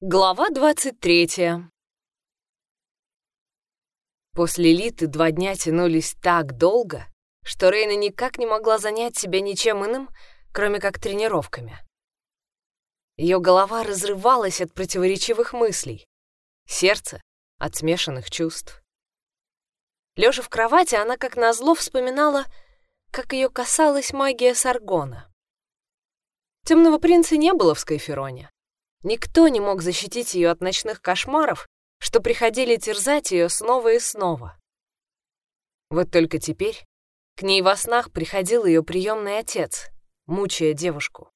Глава 23 После Литы два дня тянулись так долго, что Рейна никак не могла занять себя ничем иным, кроме как тренировками. Ее голова разрывалась от противоречивых мыслей, сердце — от смешанных чувств. Лежа в кровати, она как назло вспоминала, как ее касалась магия Саргона. Темного принца не было в Скайфероне. Никто не мог защитить ее от ночных кошмаров, что приходили терзать ее снова и снова. Вот только теперь к ней во снах приходил ее приемный отец, мучая девушку.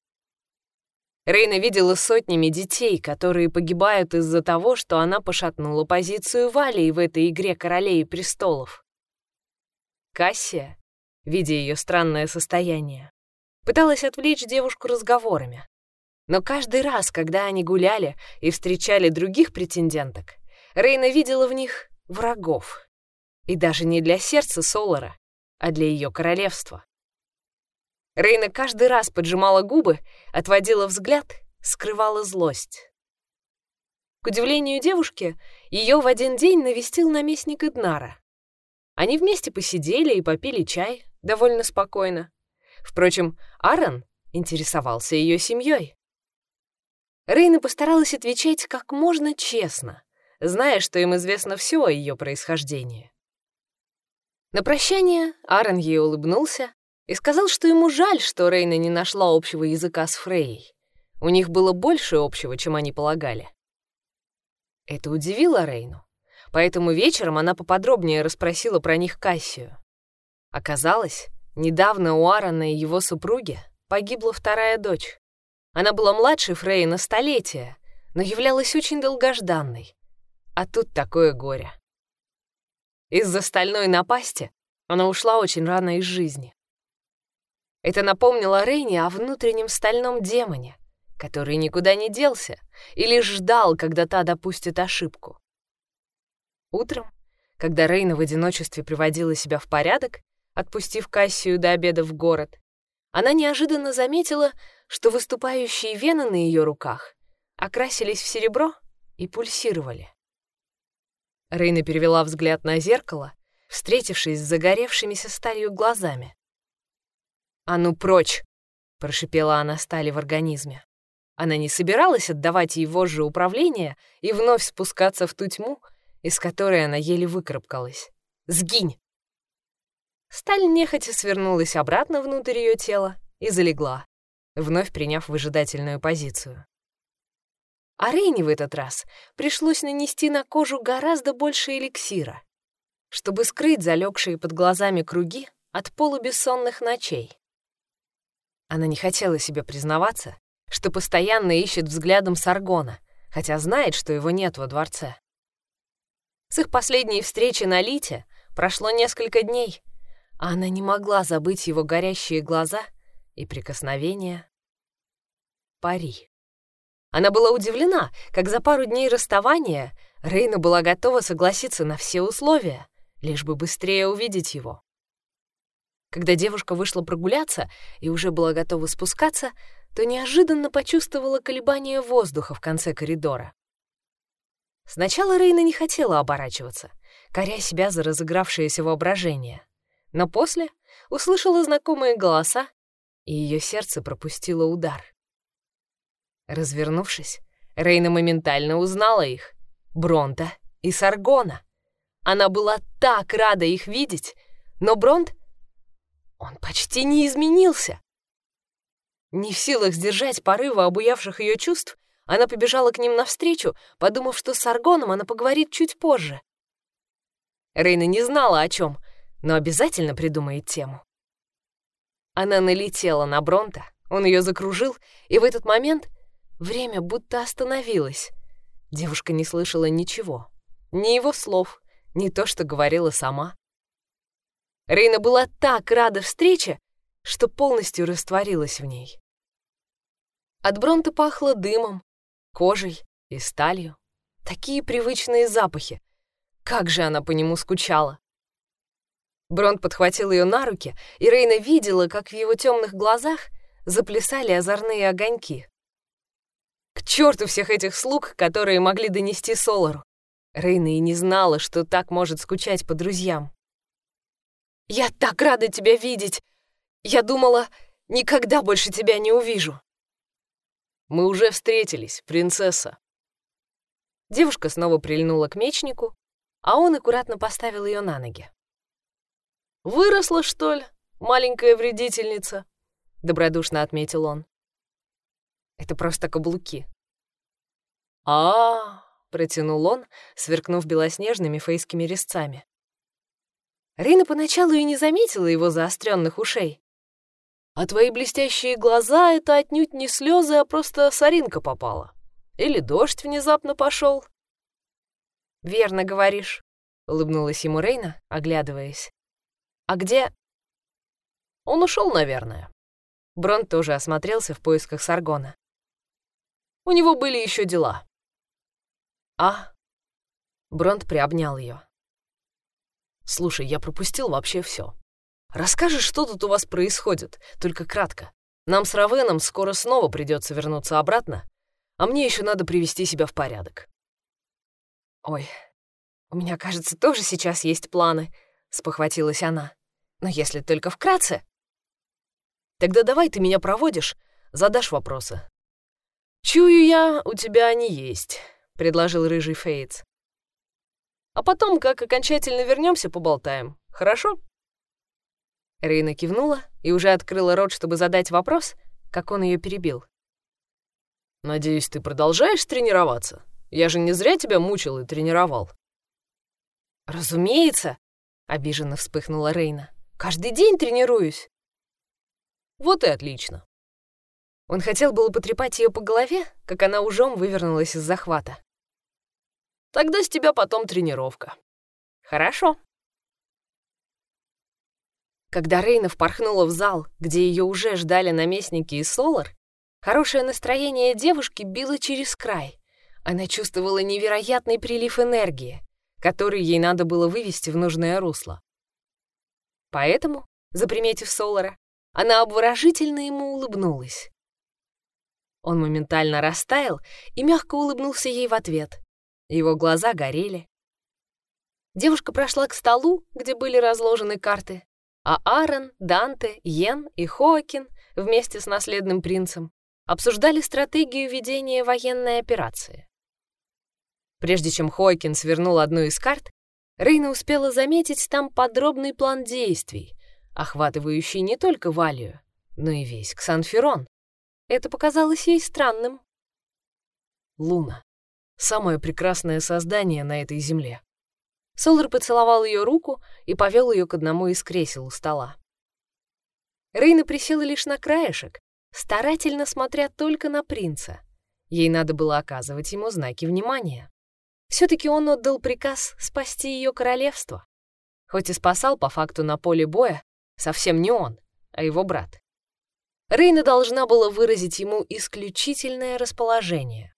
Рейна видела сотнями детей, которые погибают из-за того, что она пошатнула позицию Валии в этой игре королей и престолов. Кассия, видя ее странное состояние, пыталась отвлечь девушку разговорами. Но каждый раз, когда они гуляли и встречали других претенденток, Рейна видела в них врагов. И даже не для сердца Солара, а для ее королевства. Рейна каждый раз поджимала губы, отводила взгляд, скрывала злость. К удивлению девушки, ее в один день навестил наместник Иднара. Они вместе посидели и попили чай довольно спокойно. Впрочем, Аарон интересовался ее семьей. Рейна постаралась отвечать как можно честно, зная, что им известно все о ее происхождении. На прощание Аарон ей улыбнулся и сказал, что ему жаль, что Рейна не нашла общего языка с Фрейей. У них было больше общего, чем они полагали. Это удивило Рейну, поэтому вечером она поподробнее расспросила про них Кассию. Оказалось, недавно у Аарона и его супруги погибла вторая дочь. Она была младше Фрей на столетие, но являлась очень долгожданной. А тут такое горе. Из-за стальной напасти она ушла очень рано из жизни. Это напомнило Рейне о внутреннем стальном демоне, который никуда не делся и лишь ждал, когда та допустит ошибку. Утром, когда Рейна в одиночестве приводила себя в порядок, отпустив Кассию до обеда в город, она неожиданно заметила, что выступающие вены на ее руках окрасились в серебро и пульсировали. Рейна перевела взгляд на зеркало, встретившись с загоревшимися сталью глазами. «А ну прочь!» — прошипела она стали в организме. Она не собиралась отдавать ей вожжи управления и вновь спускаться в ту тьму, из которой она еле выкарабкалась. «Сгинь!» Сталь нехотя свернулась обратно внутрь ее тела и залегла вновь приняв выжидательную позицию. А Рейне в этот раз пришлось нанести на кожу гораздо больше эликсира, чтобы скрыть залегшие под глазами круги от полубессонных ночей. Она не хотела себе признаваться, что постоянно ищет взглядом Саргона, хотя знает, что его нет во дворце. С их последней встречи на Лите прошло несколько дней, она не могла забыть его горящие глаза и прикосновения. Пари. Она была удивлена, как за пару дней расставания Рейна была готова согласиться на все условия, лишь бы быстрее увидеть его. Когда девушка вышла прогуляться и уже была готова спускаться, то неожиданно почувствовала колебание воздуха в конце коридора. Сначала Рейна не хотела оборачиваться, коря себя за разыгравшееся воображение, но после услышала знакомые голоса и ее сердце пропустило удар. Развернувшись, Рейна моментально узнала их — Бронта и Саргона. Она была так рада их видеть, но Бронт... Он почти не изменился. Не в силах сдержать порыва обуявших ее чувств, она побежала к ним навстречу, подумав, что с Аргоном она поговорит чуть позже. Рейна не знала о чем, но обязательно придумает тему. Она налетела на Бронта, он ее закружил, и в этот момент время будто остановилось. Девушка не слышала ничего, ни его слов, ни то, что говорила сама. Рейна была так рада встрече, что полностью растворилась в ней. От Бронта пахло дымом, кожей и сталью. Такие привычные запахи. Как же она по нему скучала. Бронт подхватил ее на руки, и Рейна видела, как в его темных глазах заплясали озорные огоньки. К черту всех этих слуг, которые могли донести Солару. Рейна и не знала, что так может скучать по друзьям. «Я так рада тебя видеть! Я думала, никогда больше тебя не увижу!» «Мы уже встретились, принцесса!» Девушка снова прильнула к мечнику, а он аккуратно поставил ее на ноги. «Выросла, что ли, маленькая вредительница?» — добродушно отметил он. «Это просто каблуки». «А-а-а!» протянул он, сверкнув белоснежными фейскими резцами. Рина поначалу и не заметила его заостренных ушей. «А твои блестящие глаза — это отнюдь не слезы, а просто соринка попала. Или дождь внезапно пошел. «Верно говоришь», — улыбнулась ему Рейна, оглядываясь. «А где...» «Он ушел, наверное». Брон тоже осмотрелся в поисках Саргона. «У него были еще дела». «А?» Бронт приобнял ее. «Слушай, я пропустил вообще все. Расскажешь, что тут у вас происходит, только кратко. Нам с Равеном скоро снова придется вернуться обратно, а мне еще надо привести себя в порядок». «Ой, у меня, кажется, тоже сейчас есть планы», — спохватилась она. «Но если только вкратце». «Тогда давай ты меня проводишь, задашь вопросы». «Чую я, у тебя они есть». — предложил рыжий Фейтс. «А потом, как окончательно вернемся, поболтаем. Хорошо?» Рейна кивнула и уже открыла рот, чтобы задать вопрос, как он ее перебил. «Надеюсь, ты продолжаешь тренироваться? Я же не зря тебя мучил и тренировал». «Разумеется!» — обиженно вспыхнула Рейна. «Каждый день тренируюсь». «Вот и отлично. Он хотел было потрепать ее по голове, как она ужом вывернулась из захвата. «Тогда с тебя потом тренировка». «Хорошо». Когда Рейна впорхнула в зал, где ее уже ждали наместники и Солар, хорошее настроение девушки било через край. Она чувствовала невероятный прилив энергии, который ей надо было вывести в нужное русло. Поэтому, заприметив Солара, она обворожительно ему улыбнулась. Он моментально растаял и мягко улыбнулся ей в ответ. Его глаза горели. Девушка прошла к столу, где были разложены карты, а Аарон, Данте, Йен и Хоакин вместе с наследным принцем обсуждали стратегию ведения военной операции. Прежде чем Хоакин свернул одну из карт, Рейна успела заметить там подробный план действий, охватывающий не только Валию, но и весь Ксанферон. Это показалось ей странным. Луна. Самое прекрасное создание на этой земле. Солар поцеловал ее руку и повел ее к одному из кресел у стола. Рейна присела лишь на краешек, старательно смотря только на принца. Ей надо было оказывать ему знаки внимания. Все-таки он отдал приказ спасти ее королевство. Хоть и спасал по факту на поле боя совсем не он, а его брат. Рейна должна была выразить ему исключительное расположение.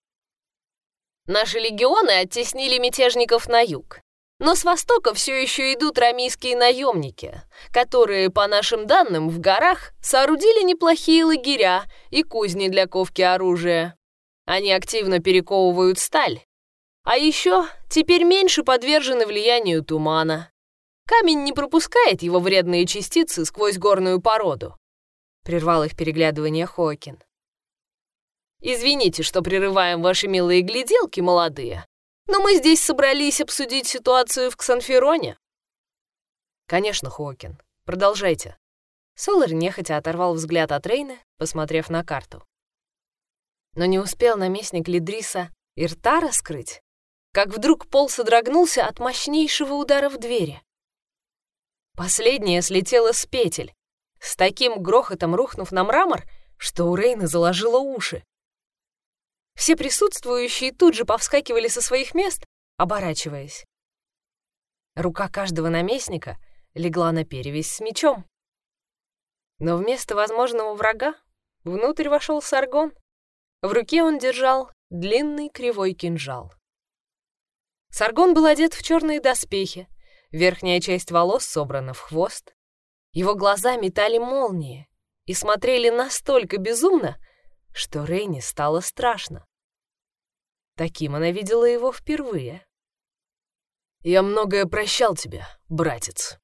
Наши легионы оттеснили мятежников на юг. Но с востока все еще идут рамийские наемники, которые, по нашим данным, в горах соорудили неплохие лагеря и кузни для ковки оружия. Они активно перековывают сталь. А еще теперь меньше подвержены влиянию тумана. Камень не пропускает его вредные частицы сквозь горную породу прервал их переглядывание Хокин. «Извините, что прерываем ваши милые гляделки, молодые, но мы здесь собрались обсудить ситуацию в Ксанфероне». «Конечно, Хокин. Продолжайте». Солар нехотя оторвал взгляд от Рейны, посмотрев на карту. Но не успел наместник Лидриса и рта раскрыть, как вдруг пол содрогнулся от мощнейшего удара в двери. Последняя слетела с петель, с таким грохотом рухнув на мрамор, что у Рейны заложило уши. Все присутствующие тут же повскакивали со своих мест, оборачиваясь. Рука каждого наместника легла на перевязь с мечом. Но вместо возможного врага внутрь вошел Саргон. В руке он держал длинный кривой кинжал. Саргон был одет в черные доспехи, верхняя часть волос собрана в хвост, его глаза метали молнии и смотрели настолько безумно, что Рейни стало страшно. Таким она видела его впервые. «Я многое прощал тебя, братец».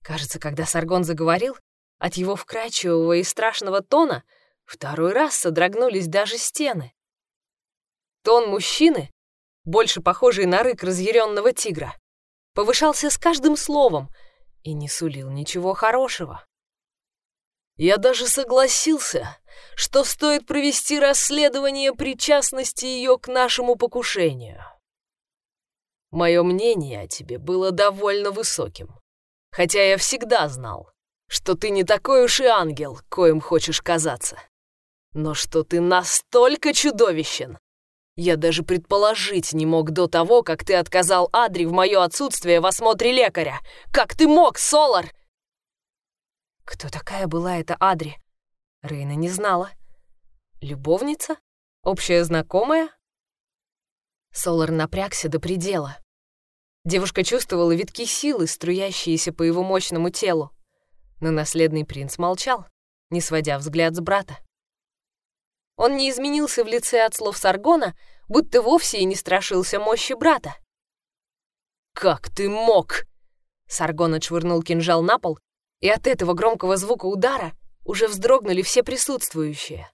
Кажется, когда Саргон заговорил, от его вкрадчивого и страшного тона второй раз содрогнулись даже стены. Тон мужчины, больше похожий на рык разъяренного тигра, повышался с каждым словом и не сулил ничего хорошего. Я даже согласился, что стоит провести расследование причастности ее к нашему покушению. Мое мнение о тебе было довольно высоким, хотя я всегда знал, что ты не такой уж и ангел, коим хочешь казаться. Но что ты настолько чудовищен, я даже предположить не мог до того, как ты отказал Адри в мое отсутствие в осмотре лекаря. Как ты мог, Солар? Кто такая была эта Адри? Рейна не знала. Любовница? Общая знакомая? Солар напрягся до предела. Девушка чувствовала витки силы, струящиеся по его мощному телу. Но наследный принц молчал, не сводя взгляд с брата. Он не изменился в лице от слов Саргона, будто вовсе и не страшился мощи брата. «Как ты мог?» Саргон отшвырнул кинжал на пол и от этого громкого звука удара уже вздрогнули все присутствующие.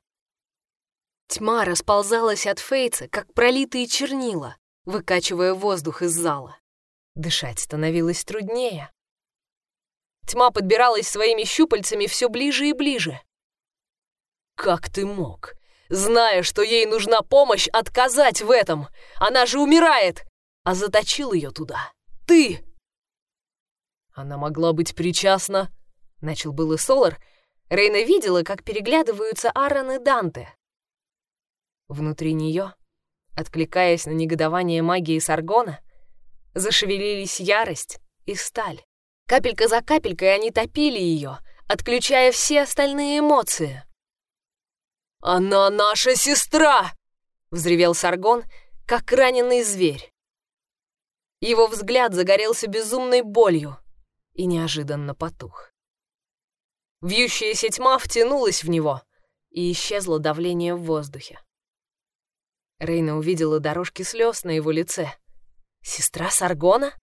Тьма расползалась от Фейца, как пролитые чернила, выкачивая воздух из зала. Дышать становилось труднее. Тьма подбиралась своими щупальцами все ближе и ближе. «Как ты мог, зная, что ей нужна помощь, отказать в этом? Она же умирает!» А заточил ее туда. «Ты!» Она могла быть причастна Начал было Солар. Рейна видела, как переглядываются Аарон и Данте. Внутри нее, откликаясь на негодование магии Саргона, зашевелились ярость и сталь. Капелька за капелькой они топили ее, отключая все остальные эмоции. «Она наша сестра!» — взревел Саргон, как раненый зверь. Его взгляд загорелся безумной болью и неожиданно потух. Вьющаяся тьма втянулась в него, и исчезло давление в воздухе. Рейна увидела дорожки слез на его лице. «Сестра Саргона?»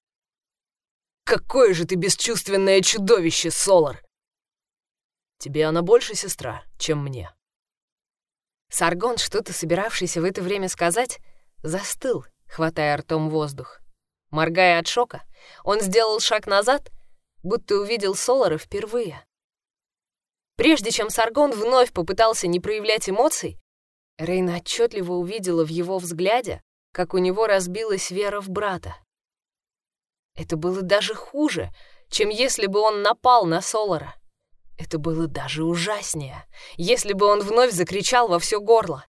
«Какое же ты бесчувственное чудовище, Солар!» «Тебе она больше сестра, чем мне». Саргон, что-то собиравшийся в это время сказать, застыл, хватая ртом воздух. Моргая от шока, он сделал шаг назад, будто увидел Солара впервые. Прежде чем Саргон вновь попытался не проявлять эмоций, Рейна отчетливо увидела в его взгляде, как у него разбилась вера в брата. Это было даже хуже, чем если бы он напал на Солара. Это было даже ужаснее, если бы он вновь закричал во все горло.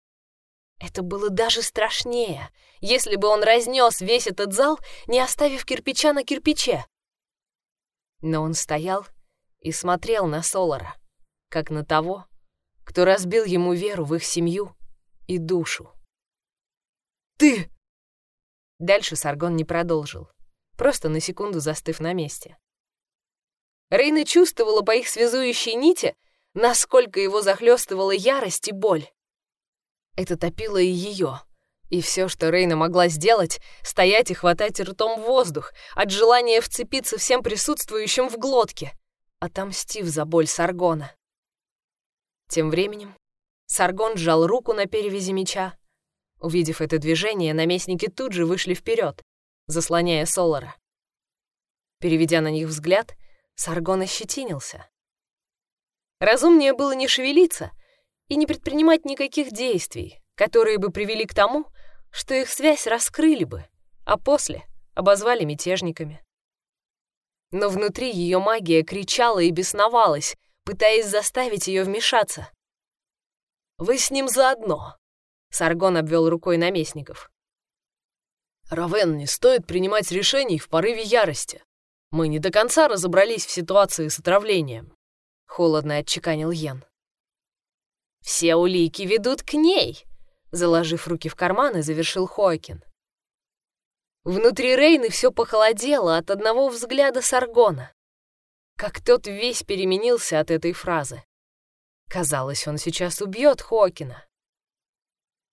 Это было даже страшнее, если бы он разнес весь этот зал, не оставив кирпича на кирпиче. Но он стоял и смотрел на Солара как на того, кто разбил ему веру в их семью и душу. «Ты!» Дальше Саргон не продолжил, просто на секунду застыв на месте. Рейна чувствовала по их связующей нити, насколько его захлестывала ярость и боль. Это топило и ее, и все, что Рейна могла сделать, стоять и хватать ртом воздух от желания вцепиться всем присутствующим в глотке, отомстив за боль Саргона. Тем временем Саргон сжал руку на перевязи меча. Увидев это движение, наместники тут же вышли вперед, заслоняя Солара. Переведя на них взгляд, Саргон ощетинился. Разумнее было не шевелиться и не предпринимать никаких действий, которые бы привели к тому, что их связь раскрыли бы, а после обозвали мятежниками. Но внутри ее магия кричала и бесновалась, пытаясь заставить ее вмешаться. «Вы с ним заодно», — Саргон обвел рукой наместников. «Равен, не стоит принимать решений в порыве ярости. Мы не до конца разобрались в ситуации с отравлением», — холодно отчеканил Йен. «Все улики ведут к ней», — заложив руки в карманы, завершил Хоакин. Внутри Рейны все похолодело от одного взгляда Саргона как тот весь переменился от этой фразы. Казалось, он сейчас убьет Хокина.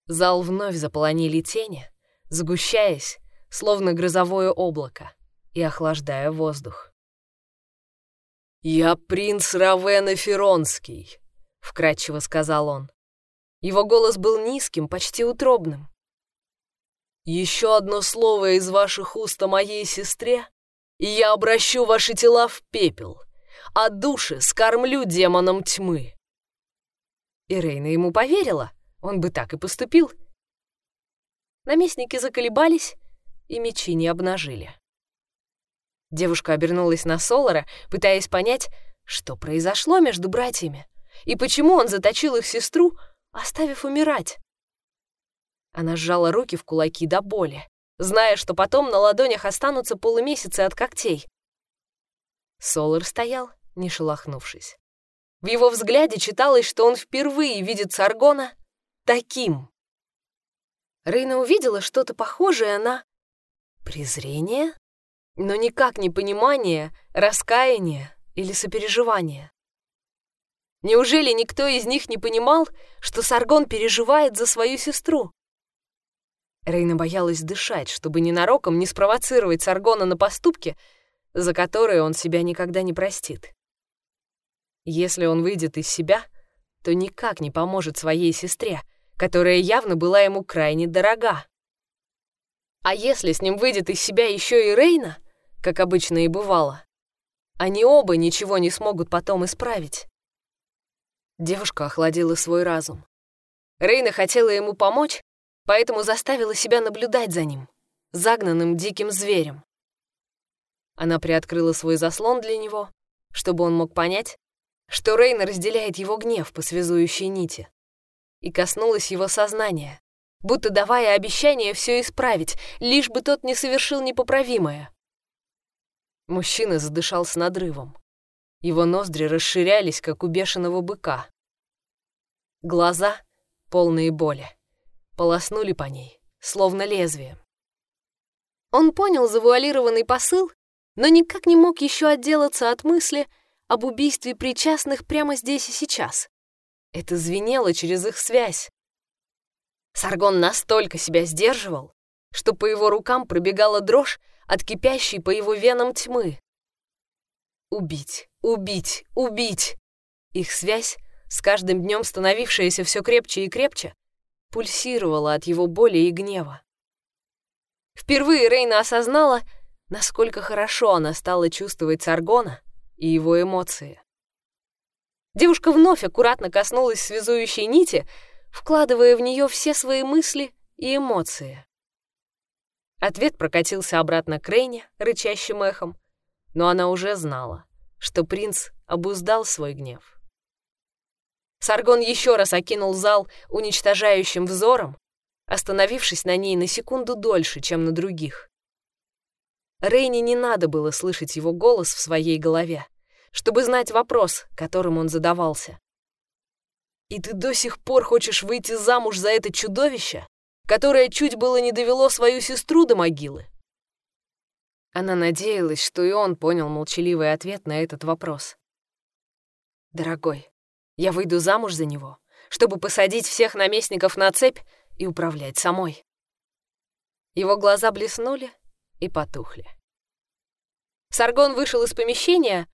Зал вновь заполонили тени, сгущаясь, словно грозовое облако, и охлаждая воздух. «Я принц Равена Феронский», — вкратчиво сказал он. Его голос был низким, почти утробным. «Еще одно слово из ваших уст о моей сестре, и я обращу ваши тела в пепел, а души скормлю демонам тьмы». И Рейна ему поверила, он бы так и поступил. Наместники заколебались и мечи не обнажили. Девушка обернулась на Солара, пытаясь понять, что произошло между братьями и почему он заточил их сестру, оставив умирать. Она сжала руки в кулаки до боли, зная, что потом на ладонях останутся полумесяцы от когтей. Солар стоял, не шелохнувшись. В его взгляде читалось, что он впервые видит Саргона таким. Рейна увидела что-то похожее на презрение, но никак не понимание, раскаяние или сопереживание. Неужели никто из них не понимал, что Саргон переживает за свою сестру? Рейна боялась дышать, чтобы ненароком не спровоцировать Саргона на поступки, за которые он себя никогда не простит. Если он выйдет из себя, то никак не поможет своей сестре, которая явно была ему крайне дорога. А если с ним выйдет из себя еще и Рейна, как обычно и бывало, они оба ничего не смогут потом исправить. Девушка охладила свой разум. Рейна хотела ему помочь, поэтому заставила себя наблюдать за ним, загнанным диким зверем. Она приоткрыла свой заслон для него, чтобы он мог понять, что Рейна разделяет его гнев по связующей нити, и коснулась его сознания, будто давая обещание все исправить, лишь бы тот не совершил непоправимое. Мужчина задышал с надрывом. Его ноздри расширялись, как у бешеного быка. Глаза, полные боли, полоснули по ней, словно лезвием. Он понял завуалированный посыл, но никак не мог еще отделаться от мысли об убийстве причастных прямо здесь и сейчас. Это звенело через их связь. Саргон настолько себя сдерживал, что по его рукам пробегала дрожь от кипящей по его венам тьмы. Убить, убить, убить! Их связь, с каждым днем становившаяся все крепче и крепче, пульсировала от его боли и гнева. Впервые Рейна осознала, насколько хорошо она стала чувствовать Саргона и его эмоции. Девушка вновь аккуратно коснулась связующей нити, вкладывая в нее все свои мысли и эмоции. Ответ прокатился обратно к Рейне, рычащим эхом, но она уже знала, что принц обуздал свой гнев. Саргон еще раз окинул зал уничтожающим взором, остановившись на ней на секунду дольше, чем на других. Рейне не надо было слышать его голос в своей голове, чтобы знать вопрос, которым он задавался. «И ты до сих пор хочешь выйти замуж за это чудовище, которое чуть было не довело свою сестру до могилы?» Она надеялась, что и он понял молчаливый ответ на этот вопрос. «Дорогой, я выйду замуж за него, чтобы посадить всех наместников на цепь и управлять самой». Его глаза блеснули и потухли. Саргон вышел из помещения,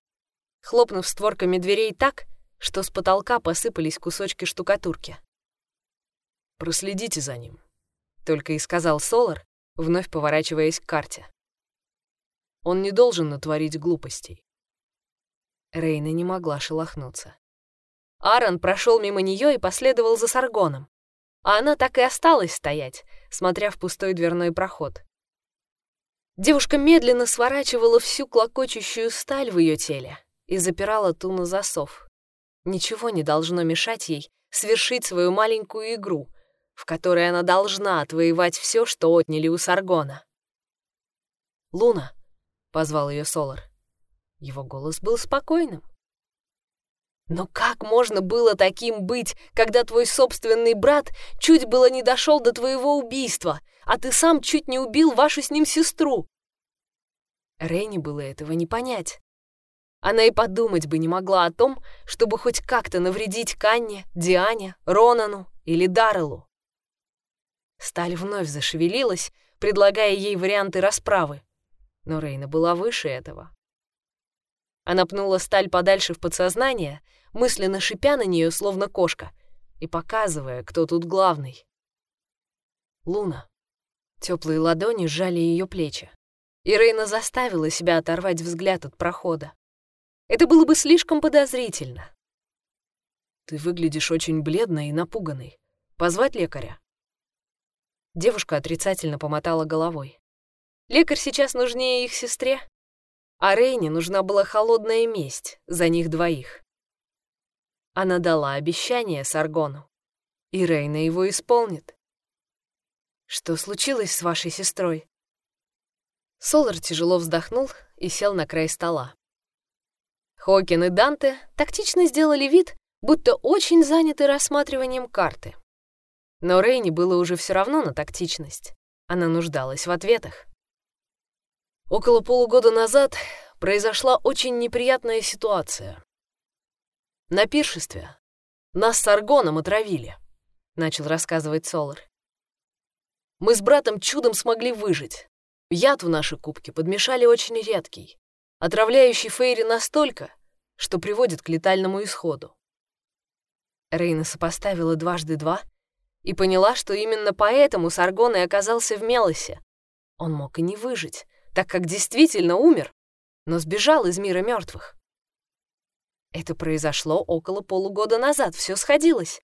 хлопнув створками дверей так, что с потолка посыпались кусочки штукатурки. «Проследите за ним», — только и сказал Солар, вновь поворачиваясь к карте. Он не должен натворить глупостей. Рейна не могла шелохнуться. Аарон прошел мимо нее и последовал за Саргоном, а она так и осталась стоять, смотря в пустой дверной проход. Девушка медленно сворачивала всю клокочущую сталь в ее теле и запирала ту на засов. Ничего не должно мешать ей свершить свою маленькую игру, в которой она должна отвоевать все, что отняли у Саргона. «Луна!» позвал ее Солар. Его голос был спокойным. Но как можно было таким быть, когда твой собственный брат чуть было не дошел до твоего убийства, а ты сам чуть не убил вашу с ним сестру? Рейни было этого не понять. Она и подумать бы не могла о том, чтобы хоть как-то навредить Канне, Диане, Ронану или Дарреллу. Сталь вновь зашевелилась, предлагая ей варианты расправы. Но Рейна была выше этого. Она пнула сталь подальше в подсознание, мысленно шипя на нее, словно кошка, и показывая, кто тут главный. Луна. Теплые ладони сжали ее плечи. И Рейна заставила себя оторвать взгляд от прохода. Это было бы слишком подозрительно. «Ты выглядишь очень бледной и напуганной. Позвать лекаря?» Девушка отрицательно помотала головой. Лекарь сейчас нужнее их сестре, а Рейне нужна была холодная месть за них двоих. Она дала обещание Саргону, и Рейна его исполнит. Что случилось с вашей сестрой? Солар тяжело вздохнул и сел на край стола. Хокин и Данте тактично сделали вид, будто очень заняты рассматриванием карты. Но Рейни было уже все равно на тактичность. Она нуждалась в ответах. Около полугода назад произошла очень неприятная ситуация. На пиршестве нас с Аргоном отравили, начал рассказывать Солар. Мы с братом чудом смогли выжить. Яд в наши кубки подмешали очень редкий, отравляющий Фейри настолько, что приводит к летальному исходу. Рейна сопоставила дважды два — и поняла, что именно поэтому Саргон и оказался в Мелосе. Он мог и не выжить, так как действительно умер, но сбежал из мира мертвых. Это произошло около полугода назад, все сходилось.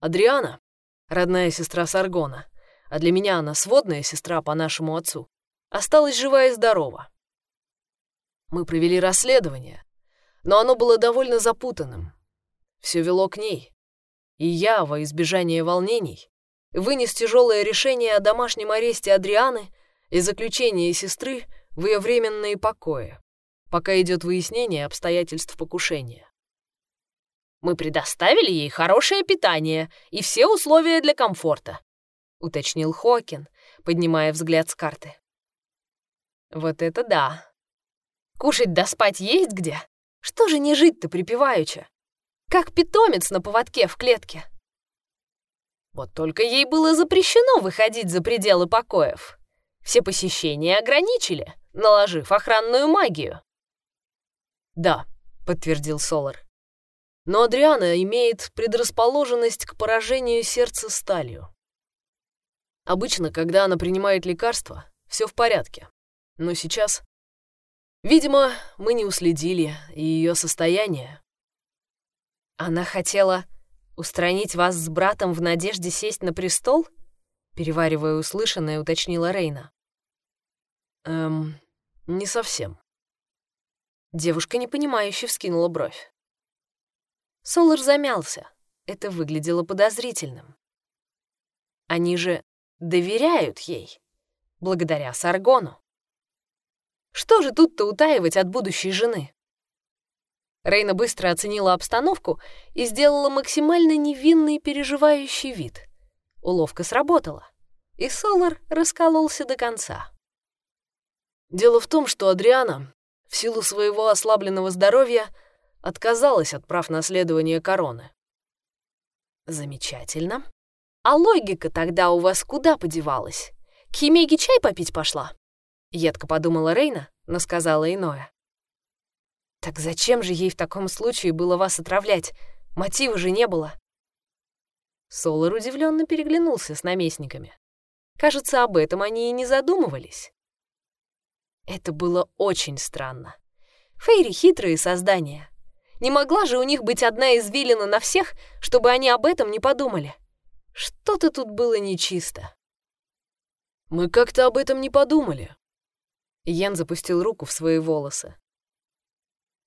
Адриана, родная сестра Саргона, а для меня она сводная сестра по нашему отцу, осталась жива и здорова. Мы провели расследование, но оно было довольно запутанным. Все вело к ней, и я, во избежание волнений, вынес тяжелое решение о домашнем аресте Адрианы и заключении сестры в ее временные покои, пока идет выяснение обстоятельств покушения. «Мы предоставили ей хорошее питание и все условия для комфорта», — уточнил Хокин, поднимая взгляд с карты. «Вот это да! Кушать да спать есть где? Что же не жить-то припеваючи? как питомец на поводке в клетке. Вот только ей было запрещено выходить за пределы покоев. Все посещения ограничили, наложив охранную магию. «Да», — подтвердил Солар. «Но Адриана имеет предрасположенность к поражению сердца сталью. Обычно, когда она принимает лекарства, все в порядке. Но сейчас... Видимо, мы не уследили, ее состояние она хотела устранить вас с братом в надежде сесть на престол? Переваривая услышанное, уточнила Рейна. Эм, не совсем. Девушка непонимающе вскинула бровь. Солар замялся. Это выглядело подозрительным. Они же доверяют ей, благодаря Саргону. Что же тут-то утаивать от будущей жены? Рейна быстро оценила обстановку и сделала максимально невинный переживающий вид. Уловка сработала, и Солар раскололся до конца. Дело в том, что Адриана, в силу своего ослабленного здоровья, отказалась от прав наследования короны. Замечательно. А логика тогда у вас куда подевалась? К чай попить пошла? Едко подумала Рейна, но сказала иное. Так зачем же ей в таком случае было вас отравлять? Мотива же не было. Солар удивленно переглянулся с наместниками. Кажется, об этом они и не задумывались. Это было очень странно. Фейри — хитрые создания. Не могла же у них быть одна извилина на всех, чтобы они об этом не подумали. Что-то тут было нечисто. «Мы как-то об этом не подумали». Йен запустил руку в свои волосы.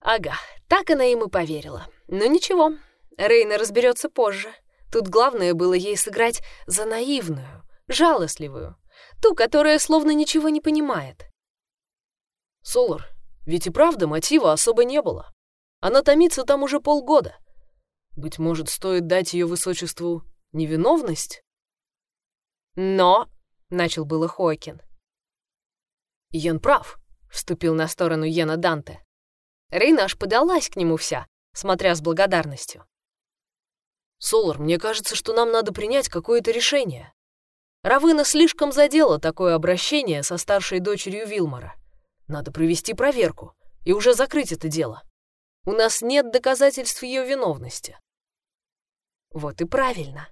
Ага, так она ему поверила. Но ничего, Рейна разберется позже. Тут главное было ей сыграть за наивную, жалостливую, ту, которая словно ничего не понимает. Солар, ведь и правда мотива особо не было. Она томится там уже полгода. Быть может, стоит дать ее высочеству невиновность? Но, — начал было Хойкин. Йен прав, — вступил на сторону Йена Данте. Рейна аж подалась к нему вся, смотря с благодарностью. «Солар, мне кажется, что нам надо принять какое-то решение», Равына слишком задела такое обращение со старшей дочерью Вилмора. Надо провести проверку и уже закрыть это дело. У нас нет доказательств ее виновности. Вот и правильно.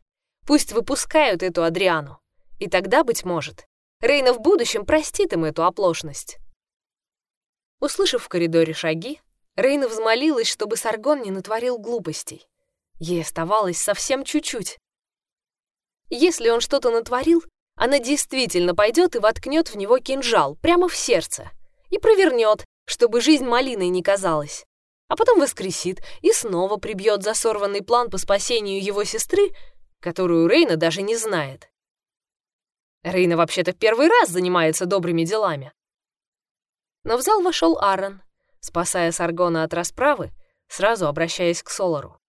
Пусть выпускают эту Адриану. И тогда, быть может, Рейна в будущем простит им эту оплошность. Услышав в коридоре шаги, Рейна взмолилась, чтобы Саргон не натворил глупостей. Ей оставалось совсем чуть-чуть. Если он что-то натворил, она действительно пойдет и воткнет в него кинжал прямо в сердце и провернет, чтобы жизнь малиной не казалась. А потом воскресит и снова прибьет за сорванный план по спасению его сестры, которую Рейна даже не знает. Рейна вообще-то первый раз занимается добрыми делами. Но в зал вошел Аарон, спасая Саргона от расправы, сразу обращаясь к Солару.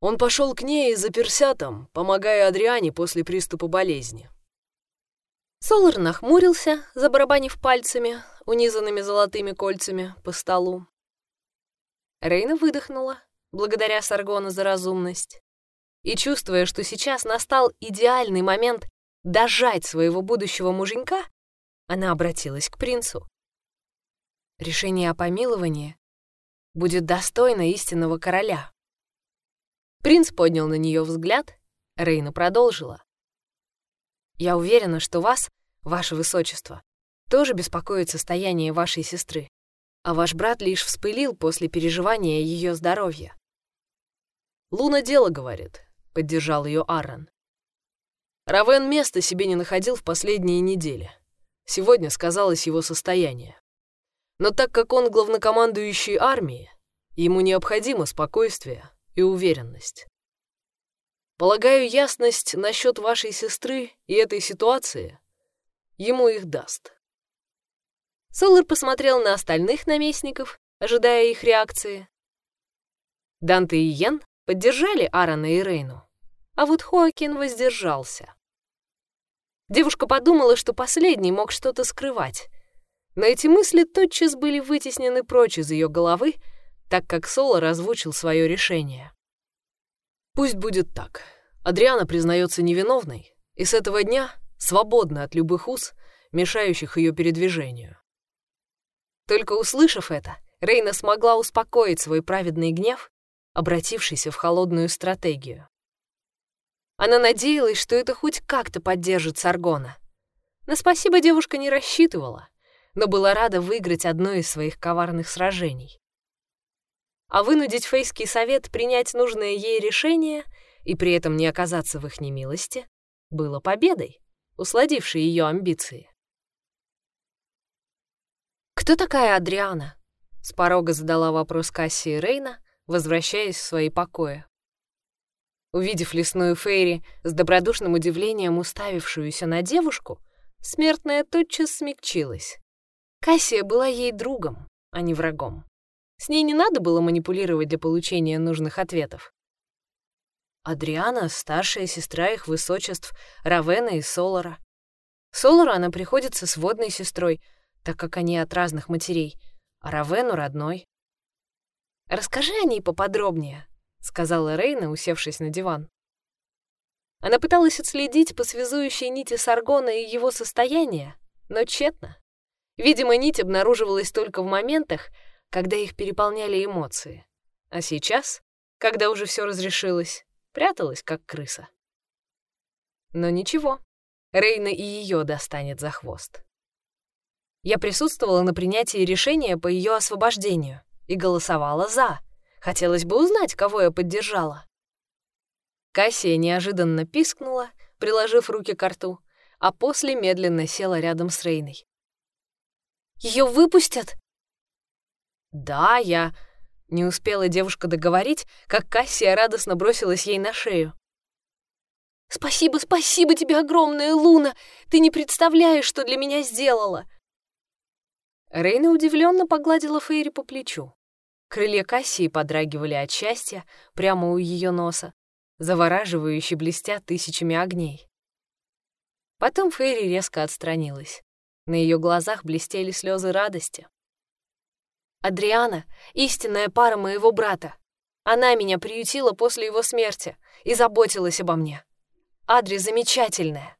Он пошел к ней и заперся там, помогая Адриане после приступа болезни. Солар нахмурился, забарабанив пальцами, унизанными золотыми кольцами, по столу. Рейна выдохнула, благодаря Саргону за разумность. И чувствуя, что сейчас настал идеальный момент дожать своего будущего муженька, она обратилась к принцу. Решение о помиловании будет достойно истинного короля. Принц поднял на нее взгляд, Рейна продолжила. «Я уверена, что вас, ваше высочество, тоже беспокоит состояние вашей сестры, а ваш брат лишь вспылил после переживания ее здоровья». «Луна дело говорит», — поддержал ее Аарон. Равен места себе не находил в последние недели. Сегодня сказалось его состояние. Но так как он главнокомандующий армии, ему необходимо спокойствие и уверенность. Полагаю, ясность насчет вашей сестры и этой ситуации ему их даст. Солар посмотрел на остальных наместников, ожидая их реакции. Данте и Йен поддержали Аарона и Рейну, а вот Хоакин воздержался. Девушка подумала, что последний мог что-то скрывать, но эти мысли тотчас были вытеснены прочь из ее головы, так как Соло озвучил свое решение. «Пусть будет так. Адриана признается невиновной, и с этого дня свободна от любых уз, мешающих ее передвижению». Только услышав это, Рейна смогла успокоить свой праведный гнев, обратившийся в холодную стратегию. Она надеялась, что это хоть как-то поддержит Саргона. На спасибо девушка не рассчитывала, но была рада выиграть одно из своих коварных сражений а вынудить Фейский совет принять нужное ей решение и при этом не оказаться в их немилости, было победой, усладившей ее амбиции. «Кто такая Адриана?» — с порога задала вопрос Кассии Рейна, возвращаясь в свои покои. Увидев лесную Фейри с добродушным удивлением уставившуюся на девушку, смертная тотчас смягчилась. Кассия была ей другом, а не врагом. С ней не надо было манипулировать для получения нужных ответов. Адриана — старшая сестра их высочеств Равена и Солара. Солару она приходится с водной сестрой, так как они от разных матерей, а Равену — родной. «Расскажи о ней поподробнее», — сказала Рейна, усевшись на диван. Она пыталась отследить по связующей нити Саргона и его состояние, но тщетно. Видимо, нить обнаруживалась только в моментах, когда их переполняли эмоции. А сейчас, когда уже все разрешилось, пряталась, как крыса. Но ничего, Рейна и ее достанет за хвост. Я присутствовала на принятии решения по ее освобождению и голосовала «за». Хотелось бы узнать, кого я поддержала. Кассия неожиданно пискнула, приложив руки к рту, а после медленно села рядом с Рейной. Ее выпустят?» «Да, я...» Не успела девушка договорить, как Кассия радостно бросилась ей на шею. «Спасибо, спасибо тебе огромное, Луна! Ты не представляешь, что для меня сделала!» Рейна удивленно погладила Фейри по плечу. Крылья Кассии подрагивали от счастья прямо у ее носа, завораживающе блестя тысячами огней. Потом Фейри резко отстранилась. На ее глазах блестели слезы радости. Адриана — истинная пара моего брата. Она меня приютила после его смерти и заботилась обо мне. Адри замечательная.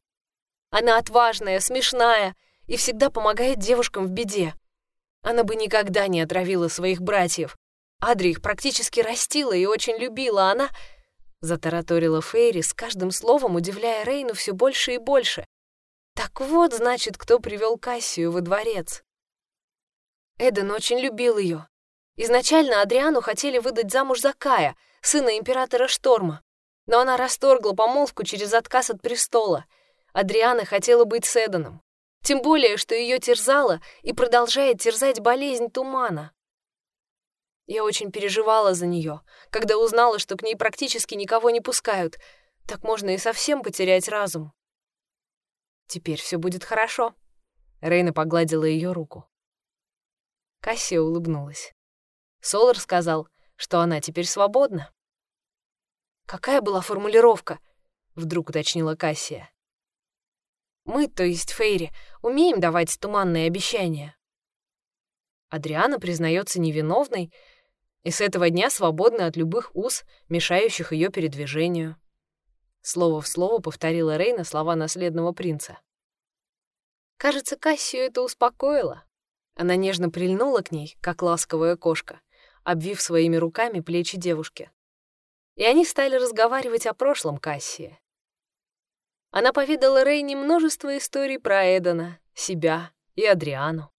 Она отважная, смешная и всегда помогает девушкам в беде. Она бы никогда не отравила своих братьев. Адри их практически растила и очень любила. Она...» Затараторила Фейри, с каждым словом удивляя Рейну все больше и больше. «Так вот, значит, кто привел Кассию во дворец». Эден очень любил ее. Изначально Адриану хотели выдать замуж за Кая, сына императора Шторма. Но она расторгла помолвку через отказ от престола. Адриана хотела быть с Эденом. Тем более, что ее терзала и продолжает терзать болезнь тумана. Я очень переживала за нее, когда узнала, что к ней практически никого не пускают. Так можно и совсем потерять разум. Теперь все будет хорошо. Рейна погладила ее руку. Кассия улыбнулась. Солар сказал, что она теперь свободна. «Какая была формулировка?» — вдруг уточнила Кассия. «Мы, то есть Фейри, умеем давать туманные обещания». Адриана признается невиновной и с этого дня свободна от любых уз, мешающих ее передвижению. Слово в слово повторила Рейна слова наследного принца. Кажется, Кассию это успокоило. Она нежно прильнула к ней, как ласковая кошка, обвив своими руками плечи девушки и они стали разговаривать о прошлом Кассии. Она поведала Рейне множество историй про Эдена, себя и Адриану.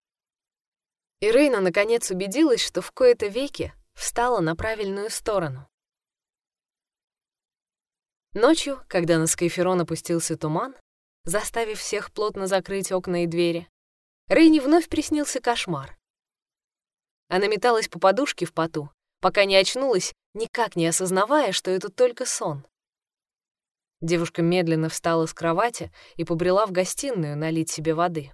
И Рейна наконец убедилась, что в кои-то веки встала на правильную сторону. Ночью, когда на Скайферон опустился туман, заставив всех плотно закрыть окна и двери, Рейне вновь приснился кошмар. Она металась по подушке в поту, пока не очнулась, никак не осознавая, что это только сон. Девушка медленно встала с кровати и побрела в гостиную налить себе воды.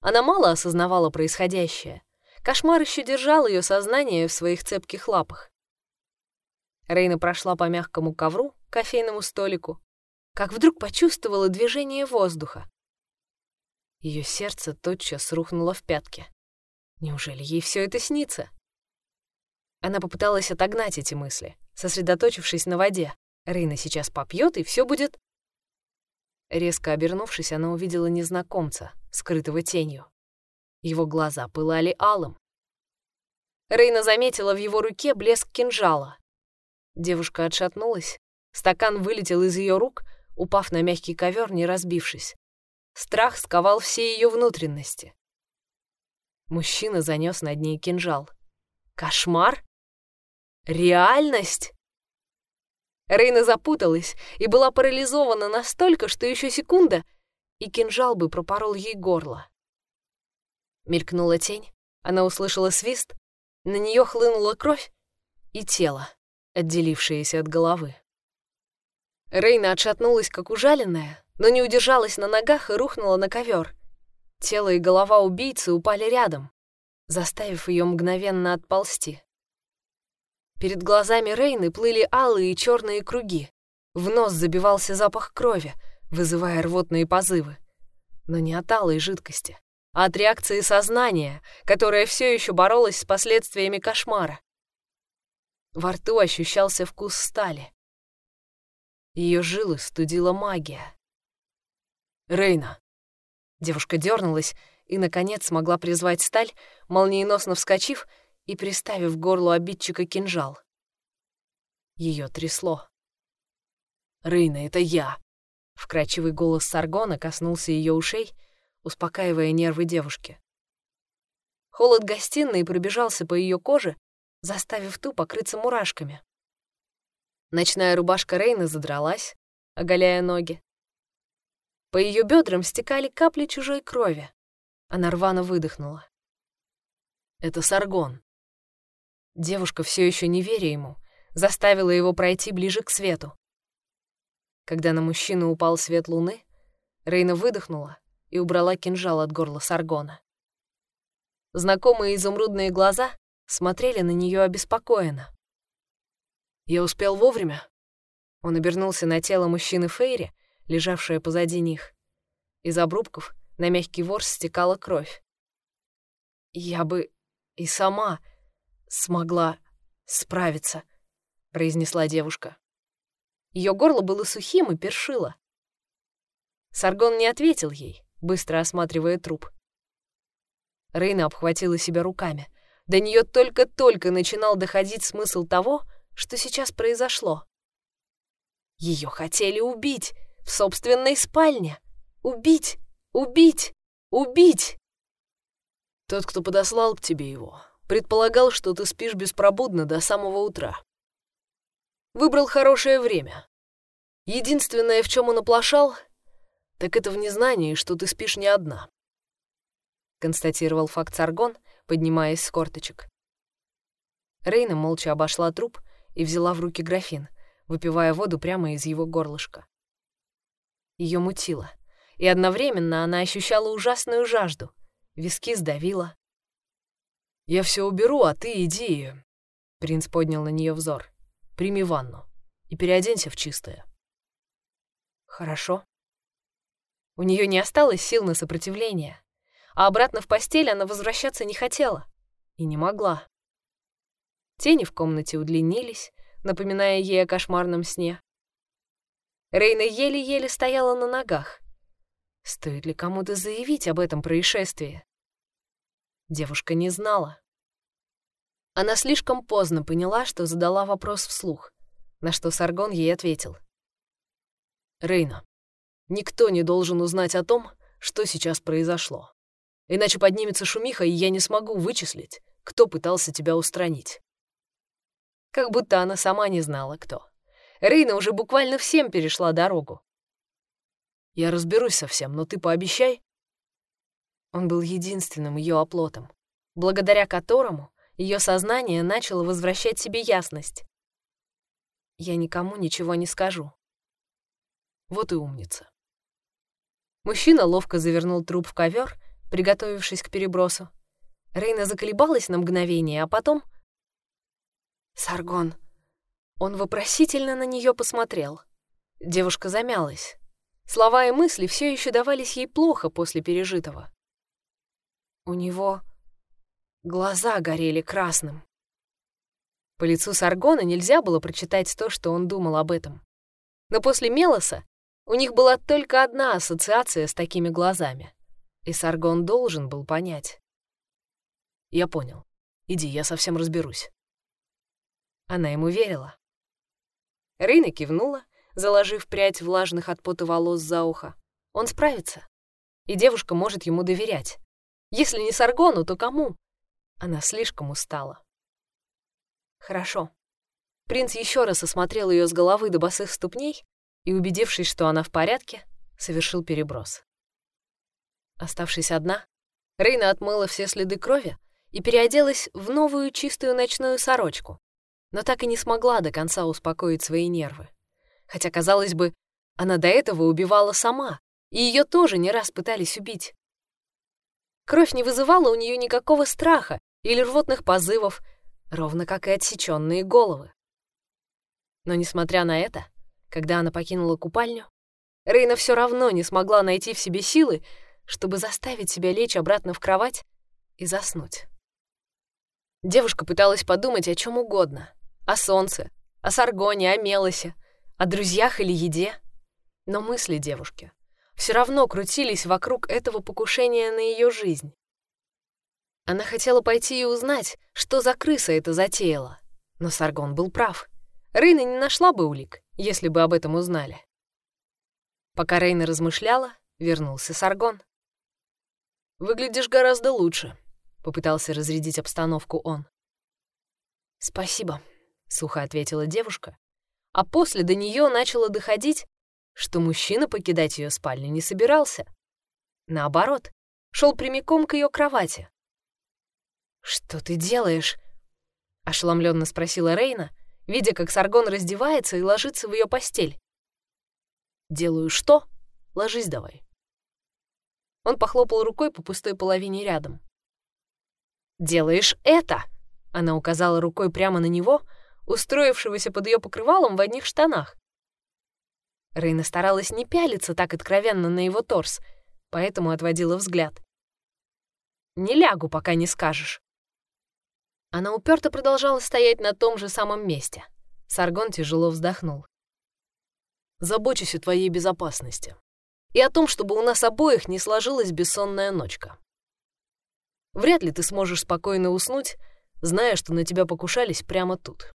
Она мало осознавала происходящее. Кошмар еще держал ее сознание в своих цепких лапах. Рейна прошла по мягкому ковру, кофейному столику, как вдруг почувствовала движение воздуха. Ее сердце тотчас рухнуло в пятки. Неужели ей все это снится? Она попыталась отогнать эти мысли, сосредоточившись на воде. Рейна сейчас попьет, и все будет... Резко обернувшись, она увидела незнакомца, скрытого тенью. Его глаза пылали алым. Рейна заметила в его руке блеск кинжала. Девушка отшатнулась, стакан вылетел из ее рук, упав на мягкий ковер, не разбившись. Страх сковал все ее внутренности. Мужчина занес над ней кинжал. Кошмар? Реальность? Рейна запуталась и была парализована настолько, что еще секунда, и кинжал бы пропорол ей горло. Мелькнула тень, она услышала свист, на нее хлынула кровь и тело, отделившееся от головы. Рейна отшатнулась, как ужаленная, но не удержалась на ногах и рухнула на ковер. Тело и голова убийцы упали рядом, заставив ее мгновенно отползти. Перед глазами Рейны плыли алые и черные круги. В нос забивался запах крови, вызывая рвотные позывы. Но не от алой жидкости, а от реакции сознания, которая все еще боролась с последствиями кошмара. Во рту ощущался вкус стали. Ее жилы студила магия. «Рейна!» Девушка дернулась и, наконец, смогла призвать сталь, молниеносно вскочив и приставив к горлу обидчика кинжал. Ее трясло. «Рейна, это я!» Вкрадчивый голос Саргона коснулся ее ушей, успокаивая нервы девушки. Холод гостиной пробежался по ее коже, заставив ту покрыться мурашками. Ночная рубашка Рейны задралась, оголяя ноги. По ее бедрам стекали капли чужой крови. Она рвано выдохнула. «Это Саргон», Девушка, все еще не веря ему, заставила его пройти ближе к свету. Когда на мужчину упал свет луны, Рейна выдохнула и убрала кинжал от горла Саргона. Знакомые изумрудные глаза смотрели на нее обеспокоенно. «Я успел вовремя?» Он обернулся на тело мужчины Фейри, лежавшее позади них. Из обрубков на мягкий ворс стекала кровь. «Я бы и сама...» смогла справиться», — произнесла девушка. Ее горло было сухим и першило. Саргон не ответил ей, быстро осматривая труп. Рейна обхватила себя руками. До нее только-только начинал доходить смысл того, что сейчас произошло. Ее хотели убить в собственной спальне. Убить, убить, убить. Тот, кто подослал к тебе его, предполагал, что ты спишь беспробудно до самого утра. Выбрал хорошее время. Единственное, в чем он оплошал, так это в незнании, что ты спишь не одна. Констатировал факт Саргон, поднимаясь с корточек. Рейна молча обошла труп и взяла в руки графин, выпивая воду прямо из его горлышка. Ее мутило, и одновременно она ощущала ужасную жажду. Виски сдавила. «Я все уберу, а ты иди...» Принц поднял на нее взор. «Прими ванну и переоденься в чистое». «Хорошо». У нее не осталось сил на сопротивление, а обратно в постель она возвращаться не хотела и не могла. Тени в комнате удлинились, напоминая ей о кошмарном сне. Рейна еле-еле стояла на ногах. Стоит ли кому-то заявить об этом происшествии? Девушка не знала. Она слишком поздно поняла, что задала вопрос вслух, на что Саргон ей ответил. «Рейна, никто не должен узнать о том, что сейчас произошло. Иначе поднимется шумиха, и я не смогу вычислить, кто пытался тебя устранить как будто она сама не знала, кто. Рейна уже буквально всем перешла дорогу. «Я разберусь со всем, но ты пообещай». Он был единственным ее оплотом, благодаря которому ее сознание начало возвращать себе ясность. «Я никому ничего не скажу». Вот и умница. Мужчина ловко завернул труп в ковер, приготовившись к перебросу. Рейна заколебалась на мгновение, а потом — Саргон. Он вопросительно на нее посмотрел. Девушка замялась. Слова и мысли все еще давались ей плохо после пережитого. У него глаза горели красным. По лицу Саргона нельзя было прочитать то, что он думал об этом. Но после Мелоса у них была только одна ассоциация с такими глазами. И Саргон должен был понять. «Я понял. Иди, я совсем разберусь». Она ему верила. Рейна кивнула, заложив прядь влажных от пота волос за ухо. Он справится. И девушка может ему доверять. Если не Саргону, то кому? Она слишком устала. Хорошо. Принц еще раз осмотрел ее с головы до босых ступней и, убедившись, что она в порядке, совершил переброс. Оставшись одна, Рейна отмыла все следы крови и переоделась в новую чистую ночную сорочку, но так и не смогла до конца успокоить свои нервы. Хотя, казалось бы, она до этого убивала сама, и ее тоже не раз пытались убить. Кровь не вызывала у нее никакого страха или рвотных позывов, ровно как и отсеченные головы. Но, несмотря на это, когда она покинула купальню, Рейна все равно не смогла найти в себе силы, чтобы заставить себя лечь обратно в кровать и заснуть. Девушка пыталась подумать о чем угодно, о солнце, о Саргоне, о Мелосе, о друзьях или еде. Но мысли девушки все равно крутились вокруг этого покушения на ее жизнь. Она хотела пойти и узнать, что за крыса это затеяла. Но Саргон был прав. Рейна не нашла бы улик, если бы об этом узнали. Пока Рейна размышляла, вернулся Саргон. «Выглядишь гораздо лучше», — попытался разрядить обстановку он. «Спасибо», — сухо ответила девушка, а после до нее начало доходить, что мужчина покидать ее спальню не собирался. Наоборот, шел прямиком к ее кровати. «Что ты делаешь?» — ошеломленно спросила Рейна, видя, как Саргон раздевается и ложится в ее постель. «Делаю что? Ложись давай». Он похлопал рукой по пустой половине рядом. «Делаешь это!» — она указала рукой прямо на него — устроившегося под ее покрывалом в одних штанах. Рейна старалась не пялиться так откровенно на его торс, поэтому отводила взгляд. «Не лягу, пока не скажешь». Она уперто продолжала стоять на том же самом месте. Саргон тяжело вздохнул. «Забочусь о твоей безопасности. и о том, чтобы у нас обоих не сложилась бессонная ночка. Вряд ли ты сможешь спокойно уснуть, зная, что на тебя покушались прямо тут.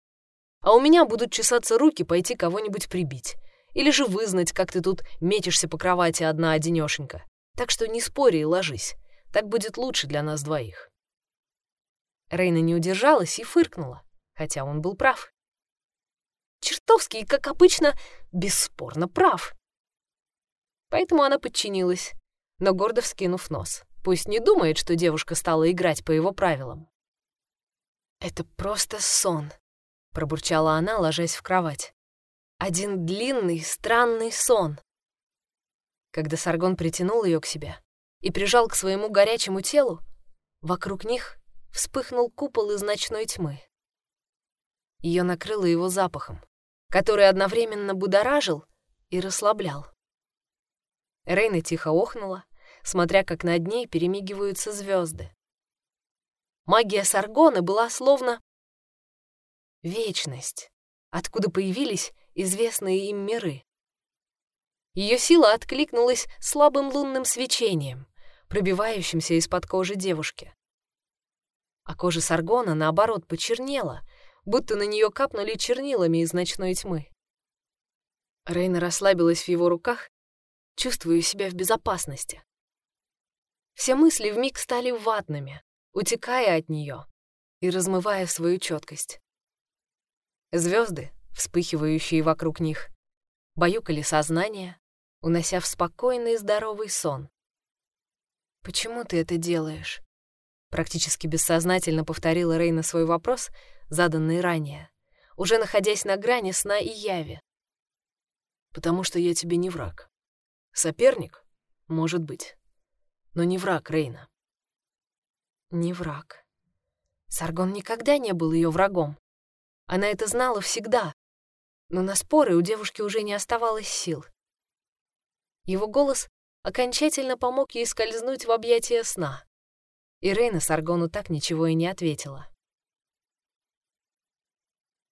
А у меня будут чесаться руки пойти кого-нибудь прибить. Или же вызнать, как ты тут метишься по кровати одна-одинёшенька. Так что не спори и ложись. Так будет лучше для нас двоих. Рейна не удержалась и фыркнула, хотя он был прав. Чертовски, как обычно, бесспорно прав. Поэтому она подчинилась, но гордо вскинув нос. Пусть не думает, что девушка стала играть по его правилам. «Это просто сон», — пробурчала она, ложась в кровать. «Один длинный, странный сон». Когда Саргон притянул ее к себе и прижал к своему горячему телу, вокруг них вспыхнул купол из ночной тьмы. Ее накрыло его запахом, который одновременно будоражил и расслаблял. Рейна тихо охнула, смотря как над ней перемигиваются звезды. Магия Саргона была словно вечность, откуда появились известные им миры. Ее сила откликнулась слабым лунным свечением, пробивающимся из-под кожи девушки. А кожа Саргона, наоборот, почернела, будто на нее капнули чернилами из ночной тьмы. Рейна расслабилась в его руках, чувствуя себя в безопасности. Все мысли вмиг стали ватными, утекая от нее и размывая свою четкость. Звезды, вспыхивающие вокруг них, баюкали сознание, унося в спокойный здоровый сон. «Почему ты это делаешь?» Практически бессознательно повторила Рейна свой вопрос, заданный ранее, уже находясь на грани сна и яви. «Потому что я тебе не враг. Соперник? Может быть. Но не враг, Рейна. Не враг. Саргон никогда не был ее врагом. Она это знала всегда. Но на споры у девушки уже не оставалось сил. Его голос окончательно помог ей скользнуть в объятия сна. И Рейна Саргону так ничего и не ответила.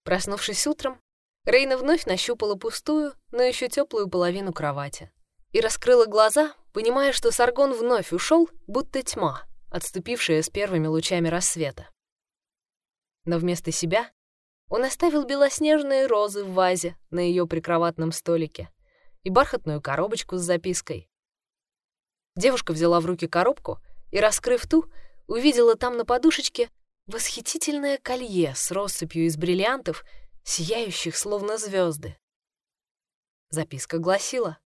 Проснувшись утром, Рейна вновь нащупала пустую, но еще теплую половину кровати и раскрыла глаза, понимая, что Саргон вновь ушел, будто тьма, отступившая с первыми лучами рассвета. Но вместо себя он оставил белоснежные розы в вазе на ее прикроватном столике и бархатную коробочку с запиской. Девушка взяла в руки коробку и, раскрыв ту, увидела там на подушечке восхитительное колье с россыпью из бриллиантов, сияющих словно звезды. Записка гласила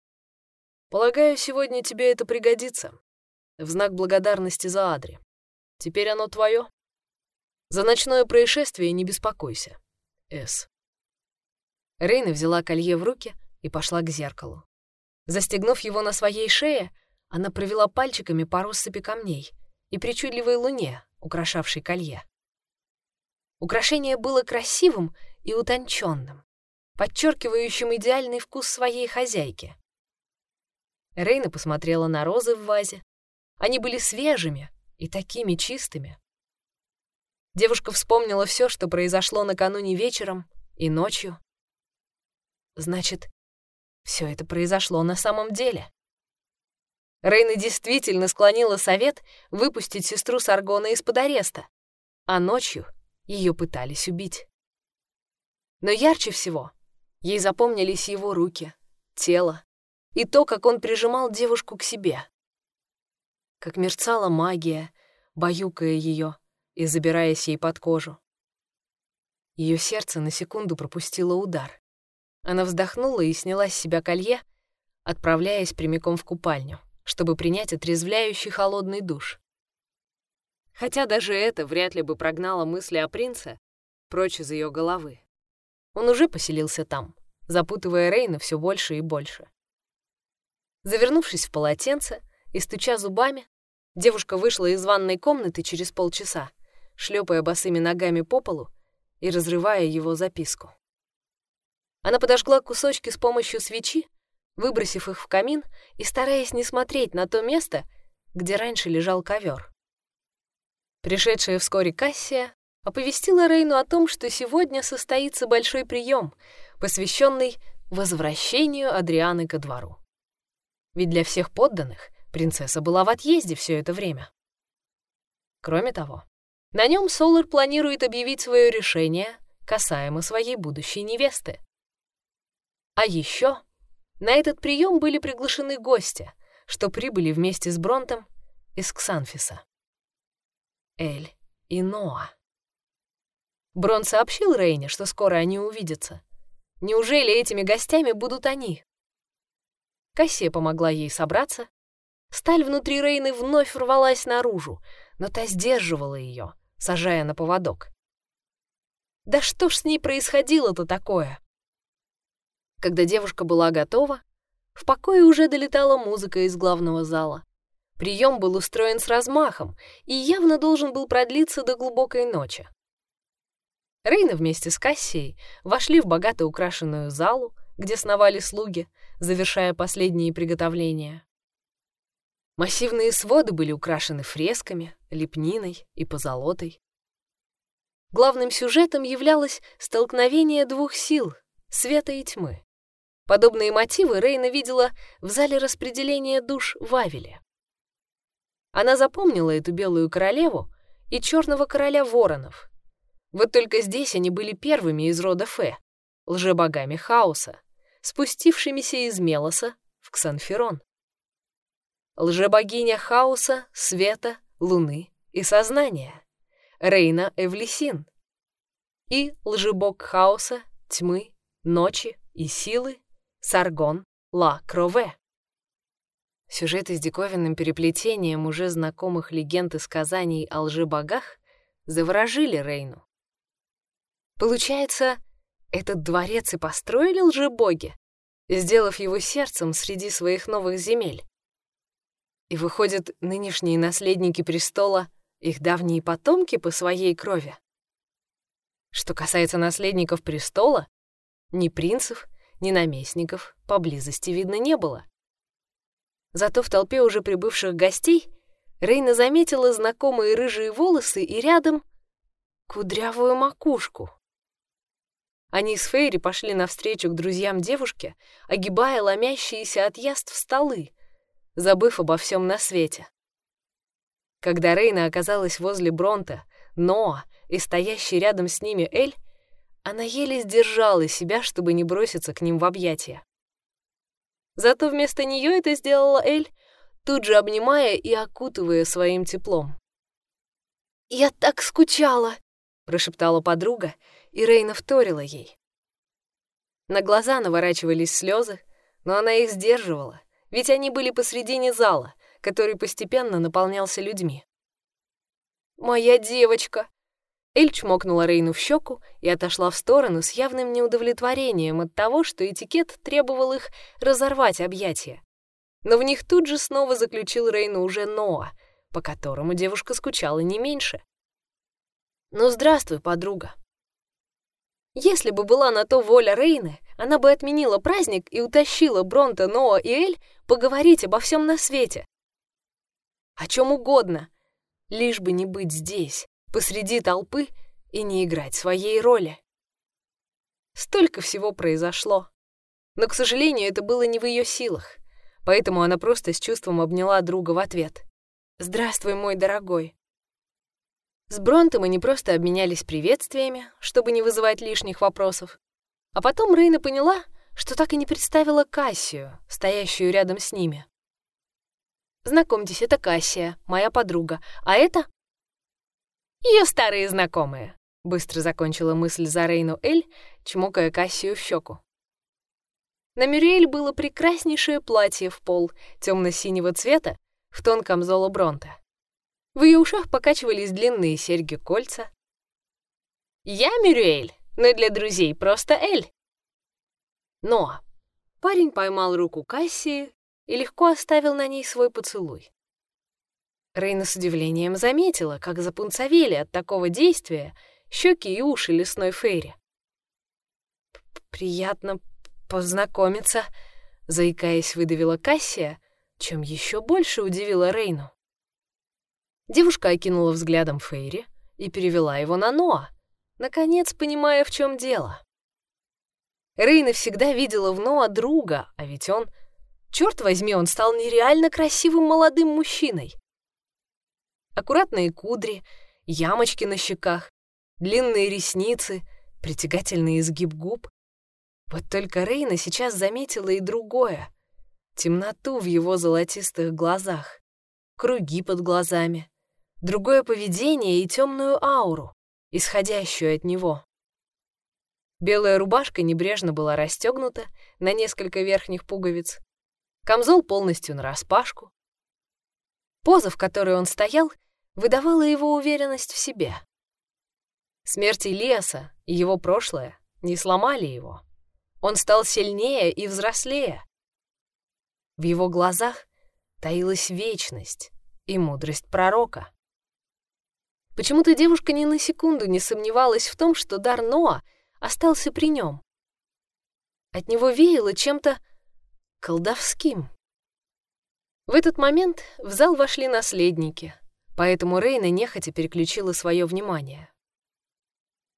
Полагаю, сегодня тебе это пригодится. В знак благодарности за Адри. Теперь оно твое. За ночное происшествие не беспокойся. С. Рейна взяла колье в руки и пошла к зеркалу. Застегнув его на своей шее, она провела пальчиками по россыпи камней и причудливой луне, украшавшей колье. Украшение было красивым и утонченным, подчеркивающим идеальный вкус своей хозяйки. Рейна посмотрела на розы в вазе. Они были свежими и такими чистыми. Девушка вспомнила все, что произошло накануне вечером и ночью. Значит, все это произошло на самом деле. Рейна действительно склонила совет выпустить сестру Саргона из-под ареста, а ночью ее пытались убить. Но ярче всего ей запомнились его руки, тело, и то, как он прижимал девушку к себе. Как мерцала магия, баюкая ее и забираясь ей под кожу. Ее сердце на секунду пропустило удар. Она вздохнула и сняла с себя колье, отправляясь прямиком в купальню, чтобы принять отрезвляющий холодный душ. Хотя даже это вряд ли бы прогнало мысли о принце прочь из ее головы. Он уже поселился там, запутывая Рейна все больше и больше. Завернувшись в полотенце и стуча зубами, девушка вышла из ванной комнаты через полчаса, шлепая босыми ногами по полу и разрывая его записку. Она подожгла кусочки с помощью свечи, выбросив их в камин и стараясь не смотреть на то место, где раньше лежал ковер. Пришедшая вскоре Кассия оповестила Рейну о том, что сегодня состоится большой прием, посвященный возвращению Адрианы ко двору. ведь для всех подданных принцесса была в отъезде все это время. Кроме того, на нем Солар планирует объявить свое решение касаемо своей будущей невесты. А еще на этот прием были приглашены гости, что прибыли вместе с Бронтом из Ксанфиса. Эль и Ноа. Брон сообщил Рейне, что скоро они увидятся. Неужели этими гостями будут они? Кассия помогла ей собраться. Сталь внутри Рейны вновь рвалась наружу, но та сдерживала ее, сажая на поводок. Да что ж с ней происходило-то такое? Когда девушка была готова, в покое уже долетала музыка из главного зала. Прием был устроен с размахом и явно должен был продлиться до глубокой ночи. Рейна вместе с Кассией вошли в богато украшенную залу, где сновали слуги, завершая последние приготовления. Массивные своды были украшены фресками, лепниной и позолотой. Главным сюжетом являлось столкновение двух сил — света и тьмы. Подобные мотивы Рейна видела в зале распределения душ в Авеле. Она запомнила эту белую королеву и черного короля воронов, вот только здесь они были первыми из рода Фе, лжебогами хаоса, спустившимися из Мелоса в Ксанферон. Лжебогиня хаоса, света, луны и сознания, Рейна Эвлисин. И лжебог хаоса, тьмы, ночи и силы, Саргон Ла Крове. Сюжеты с диковинным переплетением уже знакомых легенд и сказаний о лжебогах заворожили Рейну. Получается, этот дворец и построили лжебоги, сделав его сердцем среди своих новых земель. И выходят, нынешние наследники престола — их давние потомки по своей крови. Что касается наследников престола, ни принцев, ни наместников поблизости видно не было. Зато в толпе уже прибывших гостей Рейна заметила знакомые рыжие волосы и рядом кудрявую макушку. Они с Фейри пошли навстречу к друзьям девушки, огибая ломящиеся от яств столы, забыв обо всем на свете. Когда Рейна оказалась возле Бронта, Ноа и стоящий рядом с ними Эль, она еле сдержала себя, чтобы не броситься к ним в объятия. Зато вместо нее это сделала Эль, тут же обнимая и окутывая своим теплом. «Я так скучала!» — прошептала подруга, и Рейна вторила ей. На глаза наворачивались слезы, но она их сдерживала, ведь они были посредине зала, который постепенно наполнялся людьми. «Моя девочка!» Эль чмокнула Рейну в щеку и отошла в сторону с явным неудовлетворением от того, что этикет требовал их разорвать объятия. Но в них тут же снова заключил Рейну уже Ноа, по которому девушка скучала не меньше. «Ну, здравствуй, подруга», если бы была на то воля Рейны, она бы отменила праздник и утащила Бронта, Ноа и Эль поговорить обо всем на свете. О чем угодно, лишь бы не быть здесь, посреди толпы и не играть своей роли. Столько всего произошло. Но, к сожалению, это было не в ее силах, поэтому она просто с чувством обняла друга в ответ. «Здравствуй, мой дорогой. С Бронтом они просто обменялись приветствиями, чтобы не вызывать лишних вопросов. А потом Рейна поняла, что так и не представила Кассию, стоящую рядом с ними. «Знакомьтесь, это Кассия, моя подруга, а это...» Ее старые знакомые», — быстро закончила мысль за Рейну Эль, чмокая Кассию в щеку. На Мюриэль было прекраснейшее платье в пол темно-синего цвета в тон камзола Бронта. В ее ушах покачивались длинные серьги-кольца. «Я Мюрюэль, но для друзей просто Эль». Но парень поймал руку Кассии и легко оставил на ней свой поцелуй. Рейна с удивлением заметила, как запунцовели от такого действия щеки и уши лесной Фейри. «Приятно познакомиться», — заикаясь, выдавила Кассия, чем еще больше удивила Рейну. Девушка окинула взглядом Фейри и перевела его на Ноа, наконец понимая, в чем дело. Рейна всегда видела в Ноа друга, а ведь он Черт возьми, он стал нереально красивым молодым мужчиной. Аккуратные кудри, ямочки на щеках, длинные ресницы, притягательный изгиб губ. Вот только Рейна сейчас заметила и другое — темноту в его золотистых глазах, круги под глазами, другое поведение и темную ауру, исходящую от него. Белая рубашка небрежно была расстегнута на несколько верхних пуговиц, камзол полностью нараспашку. Поза, в которой он стоял, выдавала его уверенность в себе. Смерть Илиаса и его прошлое не сломали его. Он стал сильнее и взрослее. В его глазах таилась вечность и мудрость пророка. Почему-то девушка ни на секунду не сомневалась в том, что дар Ноа остался при нем. От него веяло чем-то колдовским. В этот момент в зал вошли наследники, поэтому Рейна нехотя переключила свое внимание.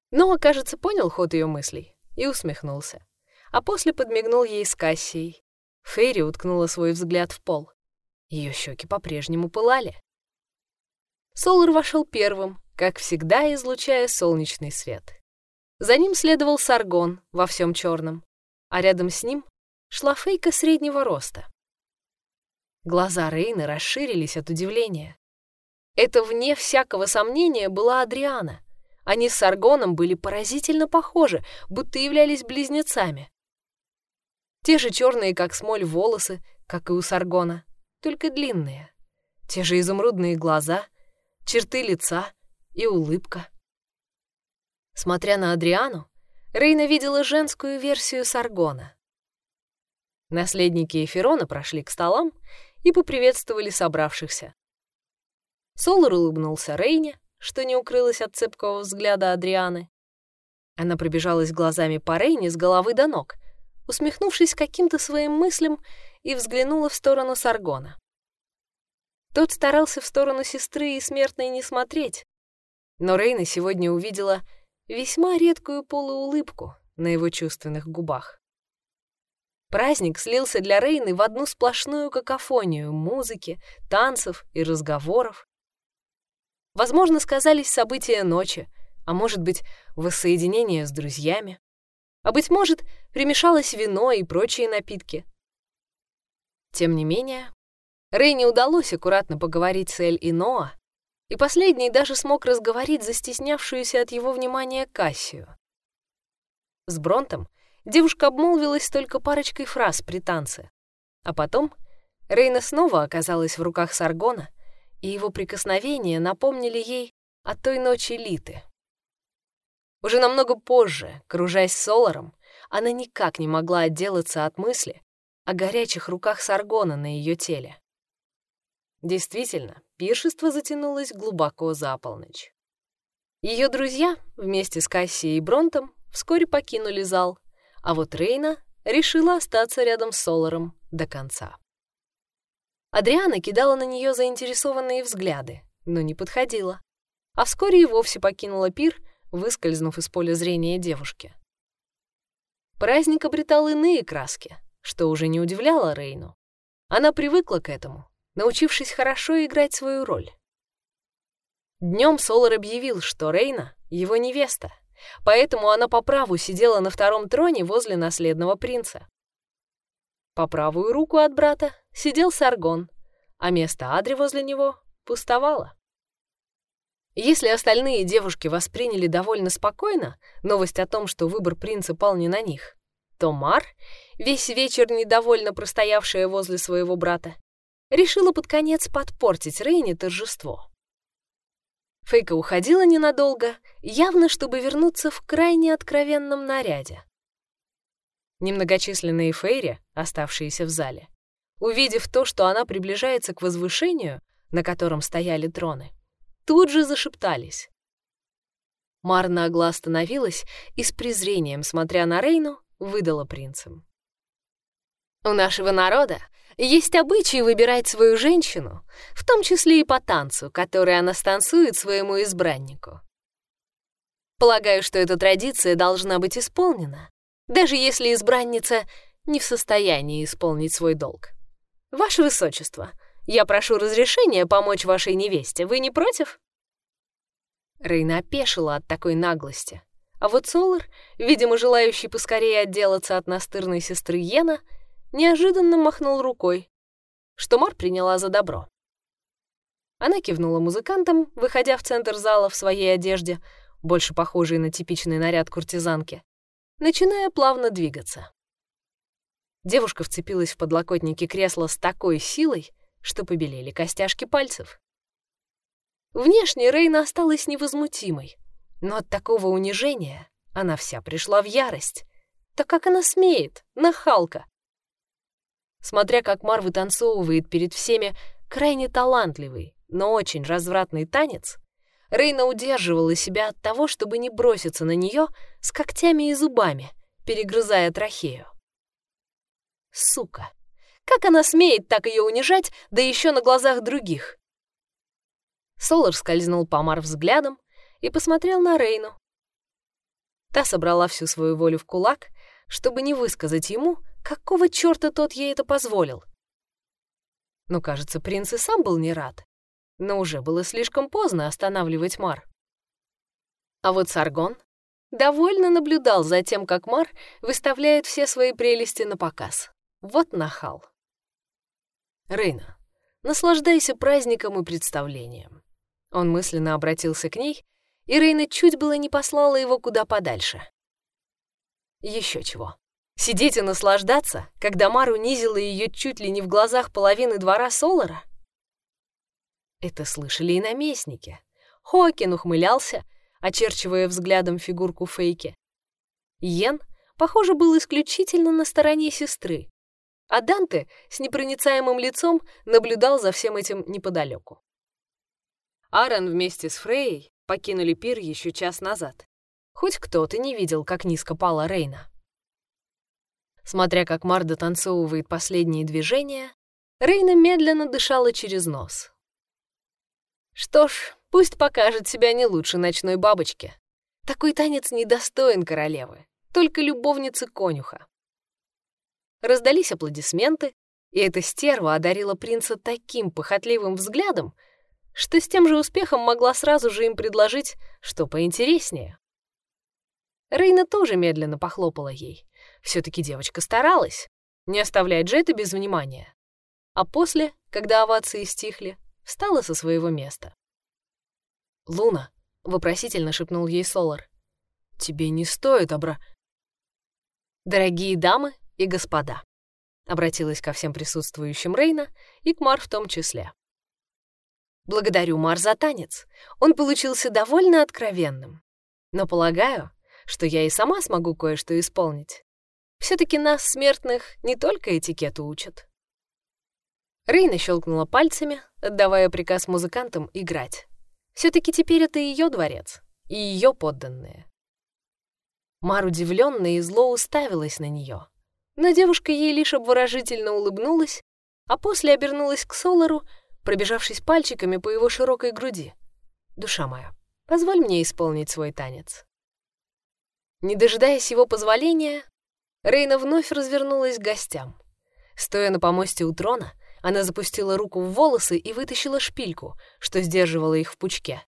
Но, кажется, понял ход ее мыслей и усмехнулся, а после подмигнул ей с Кассией. Фейри уткнула свой взгляд в пол. Ее щеки по-прежнему пылали. Солар вошел первым, как всегда излучая солнечный свет. За ним следовал Саргон во всем черном, а рядом с ним шла фейка среднего роста. Глаза Рейны расширились от удивления. Это, вне всякого сомнения, была Адриана. Они с Саргоном были поразительно похожи, будто являлись близнецами. Те же черные, как смоль, волосы, как и у Саргона, только длинные. Те же изумрудные глаза, черты лица и улыбка. Смотря на Адриану, Рейна видела женскую версию Саргона. Наследники Эфирона прошли к столам и поприветствовали собравшихся. Солар улыбнулся Рейне, что не укрылось от цепкого взгляда Адрианы. Она пробежалась глазами по Рейне с головы до ног, усмехнувшись каким-то своим мыслям, и взглянула в сторону Саргона. Тот старался в сторону сестры и смертной не смотреть, но Рейна сегодня увидела весьма редкую полуулыбку на его чувственных губах. Праздник слился для Рейны в одну сплошную какофонию музыки, танцев и разговоров. Возможно, сказались события ночи, а может быть, воссоединение с друзьями. А быть может, примешалось вино и прочие напитки. Тем не менее, Рейне удалось аккуратно поговорить с Эль и Ноа, и последний даже смог разговорить застеснявшуюся от его внимания Кассию. С Бронтом девушка обмолвилась только парочкой фраз при танце. А потом Рейна снова оказалась в руках Саргона, и его прикосновения напомнили ей о той ночи Литы. Уже намного позже, кружась Соларом, она никак не могла отделаться от мысли о горячих руках Саргона на ее теле. Действительно, пиршество затянулось глубоко за полночь. Ее друзья вместе с Кассией и Бронтом вскоре покинули зал, а вот Рейна решила остаться рядом с Соларом до конца. Адриана кидала на нее заинтересованные взгляды, но не подходила, а вскоре и вовсе покинула пир, выскользнув из поля зрения девушки. Праздник обретал иные краски, что уже не удивляло Рейну. Она привыкла к этому, научившись хорошо играть свою роль. Днем Солар объявил, что Рейна — его невеста, поэтому она по праву сидела на втором троне возле наследного принца. По правую руку от брата сидел Саргон, а место Адри возле него пустовало. Если остальные девушки восприняли довольно спокойно новость о том, что выбор принца пал не на них, то Мар, весь вечер недовольно простоявшая возле своего брата, решила под конец подпортить Рейне торжество. Фейка уходила ненадолго, явно чтобы вернуться в крайне откровенном наряде. Немногочисленные фейри, оставшиеся в зале, увидев то, что она приближается к возвышению, на котором стояли троны, тут же зашептались. Марна Агла остановилась и с презрением, смотря на Рейну, выдала принцам. «У нашего народа есть обычай выбирать свою женщину, в том числе и по танцу, который она станцует своему избраннику. Полагаю, что эта традиция должна быть исполнена, даже если избранница не в состоянии исполнить свой долг. «Ваше Высочество, я прошу разрешения помочь вашей невесте. Вы не против?» Рейна опешила от такой наглости. А вот Солар, видимо, желающий поскорее отделаться от настырной сестры Йена, неожиданно махнул рукой, что Мар приняла за добро. Она кивнула музыкантам, выходя в центр зала в своей одежде, больше похожей на типичный наряд куртизанки, начиная плавно двигаться. Девушка вцепилась в подлокотники кресла с такой силой, что побелели костяшки пальцев. Внешне Рейна осталась невозмутимой, но от такого унижения она вся пришла в ярость. Так как она смеет, нахалка? Смотря как Мар вытанцовывает перед всеми крайне талантливый, но очень развратный танец, Рейна удерживала себя от того, чтобы не броситься на нее с когтями и зубами, перегрызая трахею. Сука! Как она смеет так ее унижать, да еще на глазах других? Солар скользнул по Мар взглядом и посмотрел на Рейну. Та собрала всю свою волю в кулак, чтобы не высказать ему, какого черта тот ей это позволил. Но, кажется, принц и сам был не рад. Но уже было слишком поздно останавливать Мар. А вот Саргон довольно наблюдал за тем, как Мар выставляет все свои прелести на показ. Вот нахал. Рейна, наслаждайся праздником и представлением. Он мысленно обратился к ней, и Рейна чуть было не послала его куда подальше. Еще чего. Сидеть и наслаждаться, когда Мар унизила ее чуть ли не в глазах половины двора Солара? Это слышали и наместники. Хоакин ухмылялся, очерчивая взглядом фигурку Фейки. Йен, похоже, был исключительно на стороне сестры, а Данте с непроницаемым лицом наблюдал за всем этим неподалеку. Аарон вместе с Фрейей покинули пир еще час назад. Хоть кто-то не видел, как низко пала Рейна. Смотря как Марда танцевывает последние движения, Рейна медленно дышала через нос. Что ж, пусть покажет себя не лучше ночной бабочки. Такой танец недостоин королевы, только любовницы конюха. Раздались аплодисменты, и эта стерва одарила принца таким похотливым взглядом, что с тем же успехом могла сразу же им предложить, что поинтереснее. Рейна тоже медленно похлопала ей. Все таки девочка старалась, не оставлять Джета без внимания. А после, когда овации стихли, встала со своего места. «Луна», — вопросительно шепнул ей Солар, — «тебе не стоит обра...» «Дорогие дамы и господа», — обратилась ко всем присутствующим Рейна и к Мар в том числе. Благодарю Мар за танец. Он получился довольно откровенным. Но полагаю, что я и сама смогу кое-что исполнить. Все-таки нас, смертных, не только этикету учат. Рейна щелкнула пальцами, отдавая приказ музыкантам играть. Все-таки теперь это ее дворец и ее подданные. Мар удивленно и зло уставилась на нее, но девушка ей лишь обворожительно улыбнулась, а после обернулась к Солару пробежавшись пальчиками по его широкой груди. «Душа моя, позволь мне исполнить свой танец». Не дожидаясь его позволения, Рейна вновь развернулась к гостям. Стоя на помосте у трона, она запустила руку в волосы и вытащила шпильку, что сдерживала их в пучке.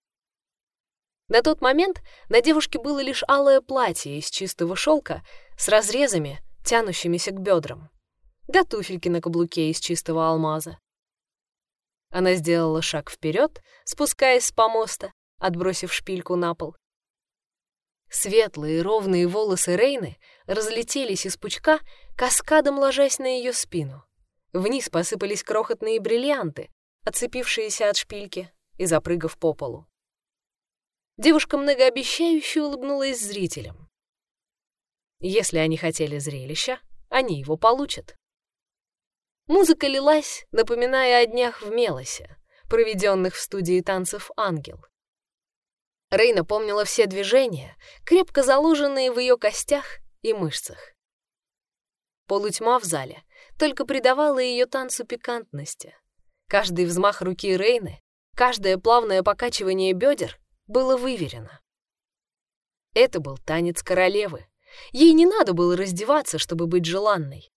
На тот момент на девушке было лишь алое платье из чистого шелка с разрезами, тянущимися к бедрам, да туфельки на каблуке из чистого алмаза. Она сделала шаг вперед, спускаясь с помоста, отбросив шпильку на пол. Светлые ровные волосы Рейны разлетелись из пучка, каскадом ложась на ее спину. Вниз посыпались крохотные бриллианты, отцепившиеся от шпильки и запрыгав по полу. Девушка многообещающе улыбнулась зрителям. Если они хотели зрелища, они его получат. Музыка лилась, напоминая о днях в Мелосе, проведенных в студии танцев «Ангел». Рейна помнила все движения, крепко заложенные в ее костях и мышцах. Полутьма в зале только придавала ее танцу пикантности. Каждый взмах руки Рейны, каждое плавное покачивание бедер было выверено. Это был танец королевы. Ей не надо было раздеваться, чтобы быть желанной.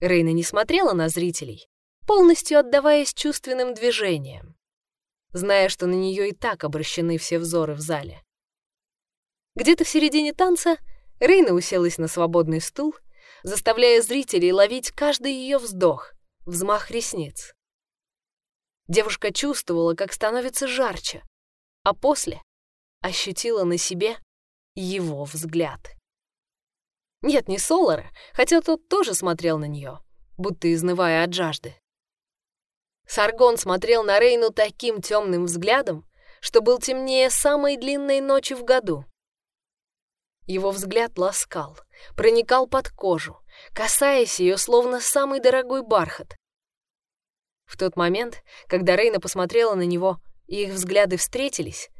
Рейна не смотрела на зрителей, полностью отдаваясь чувственным движениям, зная, что на нее и так обращены все взоры в зале. Где-то в середине танца Рейна уселась на свободный стул, заставляя зрителей ловить каждый ее вздох, взмах ресниц. Девушка чувствовала, как становится жарче, а после ощутила на себе его взгляд. Нет, не Солара, хотя тот тоже смотрел на нее, будто изнывая от жажды. Саргон смотрел на Рейну таким темным взглядом, что был темнее самой длинной ночи в году. Его взгляд ласкал, проникал под кожу, касаясь ее, словно самый дорогой бархат. В тот момент, когда Рейна посмотрела на него, и их взгляды встретились,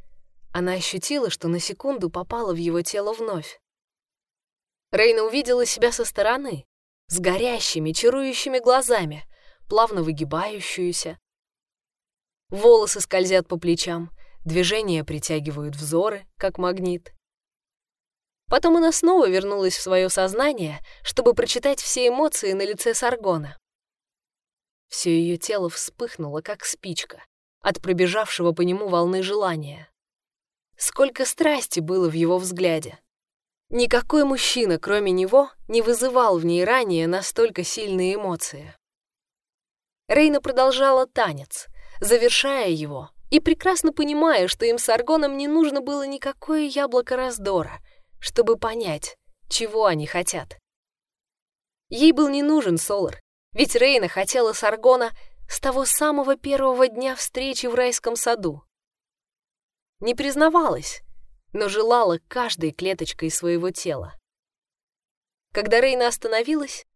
она ощутила, что на секунду попала в его тело вновь. Рейна увидела себя со стороны, с горящими, чарующими глазами, плавно выгибающуюся. Волосы скользят по плечам, движения притягивают взоры, как магнит. Потом она снова вернулась в свое сознание, чтобы прочитать все эмоции на лице Саргона. Все ее тело вспыхнуло, как спичка, от пробежавшего по нему волны желания. Сколько страсти было в его взгляде. Никакой мужчина, кроме него, не вызывал в ней ранее настолько сильные эмоции. Рейна продолжала танец, завершая его, и прекрасно понимая, что им с Аргоном не нужно было никакое яблоко раздора, чтобы понять, чего они хотят. Ей был не нужен Солар, ведь Рейна хотела с Аргона с того самого первого дня встречи в райском саду. Не признавалась, но желала каждой клеточкой своего тела. Когда Рейна остановилась,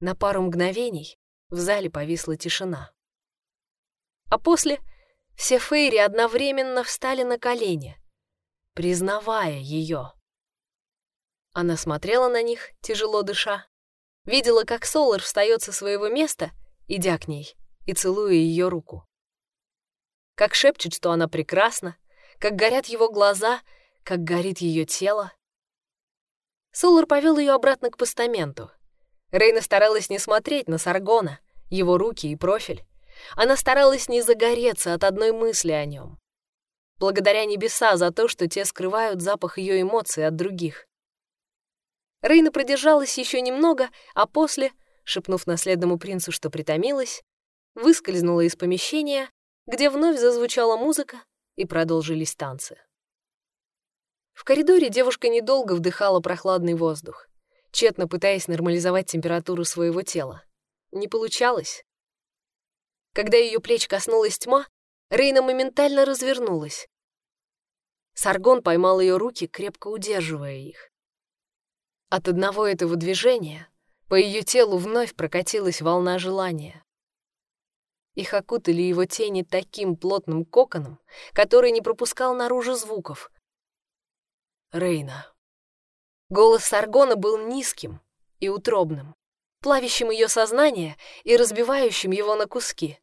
на пару мгновений в зале повисла тишина. А после все Фейри одновременно встали на колени, признавая ее. Она смотрела на них, тяжело дыша, видела, как Солар встает со своего места, идя к ней и целуя ее руку. Как шепчет, что она прекрасна, как горят его глаза — как горит ее тело. Солар повел ее обратно к постаменту. Рейна старалась не смотреть на Саргона, его руки и профиль. Она старалась не загореться от одной мысли о нем. Благодаря небеса за то, что те скрывают запах ее эмоций от других. Рейна продержалась еще немного, а после, шепнув наследному принцу, что притомилась, выскользнула из помещения, где вновь зазвучала музыка и продолжились танцы. В коридоре девушка недолго вдыхала прохладный воздух, тщетно пытаясь нормализовать температуру своего тела. Не получалось. Когда ее плеч коснулась тьма, Рейна моментально развернулась. Саргон поймал ее руки, крепко удерживая их. От одного этого движения по ее телу вновь прокатилась волна желания. Их окутали его тени таким плотным коконом, который не пропускал наружу звуков, Рейна. Голос Саргона был низким и утробным, плавящим ее сознание и разбивающим его на куски.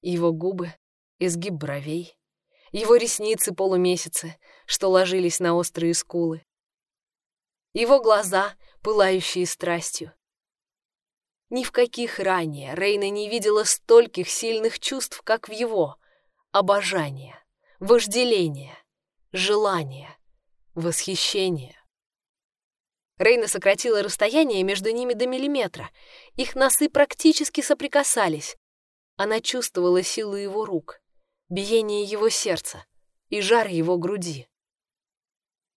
Его губы, изгиб бровей, его ресницы полумесяцы, что ложились на острые скулы. Его глаза, пылающие страстью. Ни в каких ранее Рейна не видела стольких сильных чувств, как в его. Обожание, вожделение, желание, Восхищение. Рейна сократила расстояние между ними до миллиметра. Их носы практически соприкасались. Она чувствовала силу его рук, биение его сердца и жар его груди.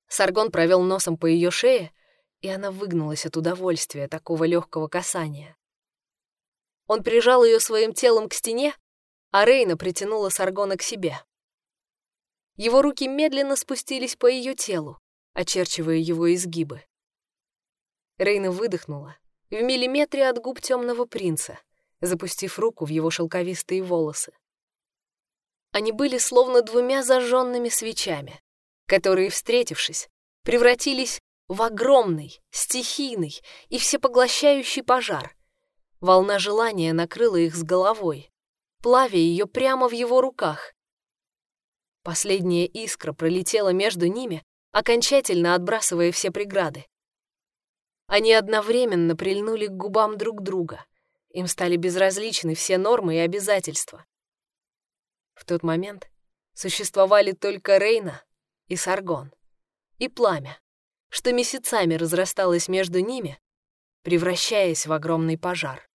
Саргон провел носом по ее шее, и она выгнулась от удовольствия такого легкого касания. Он прижал ее своим телом к стене, а Рейна притянула Саргона к себе. Его руки медленно спустились по ее телу, очерчивая его изгибы. Рейна выдохнула в миллиметре от губ темного принца, запустив руку в его шелковистые волосы. Они были словно двумя зажженными свечами, которые, встретившись, превратились в огромный, стихийный и всепоглощающий пожар. Волна желания накрыла их с головой, плавя ее прямо в его руках, Последняя искра пролетела между ними, окончательно отбрасывая все преграды. Они одновременно прильнули к губам друг друга. Им стали безразличны все нормы и обязательства. В тот момент существовали только Рейна и Саргон, и пламя, что месяцами разрасталось между ними, превращаясь в огромный пожар.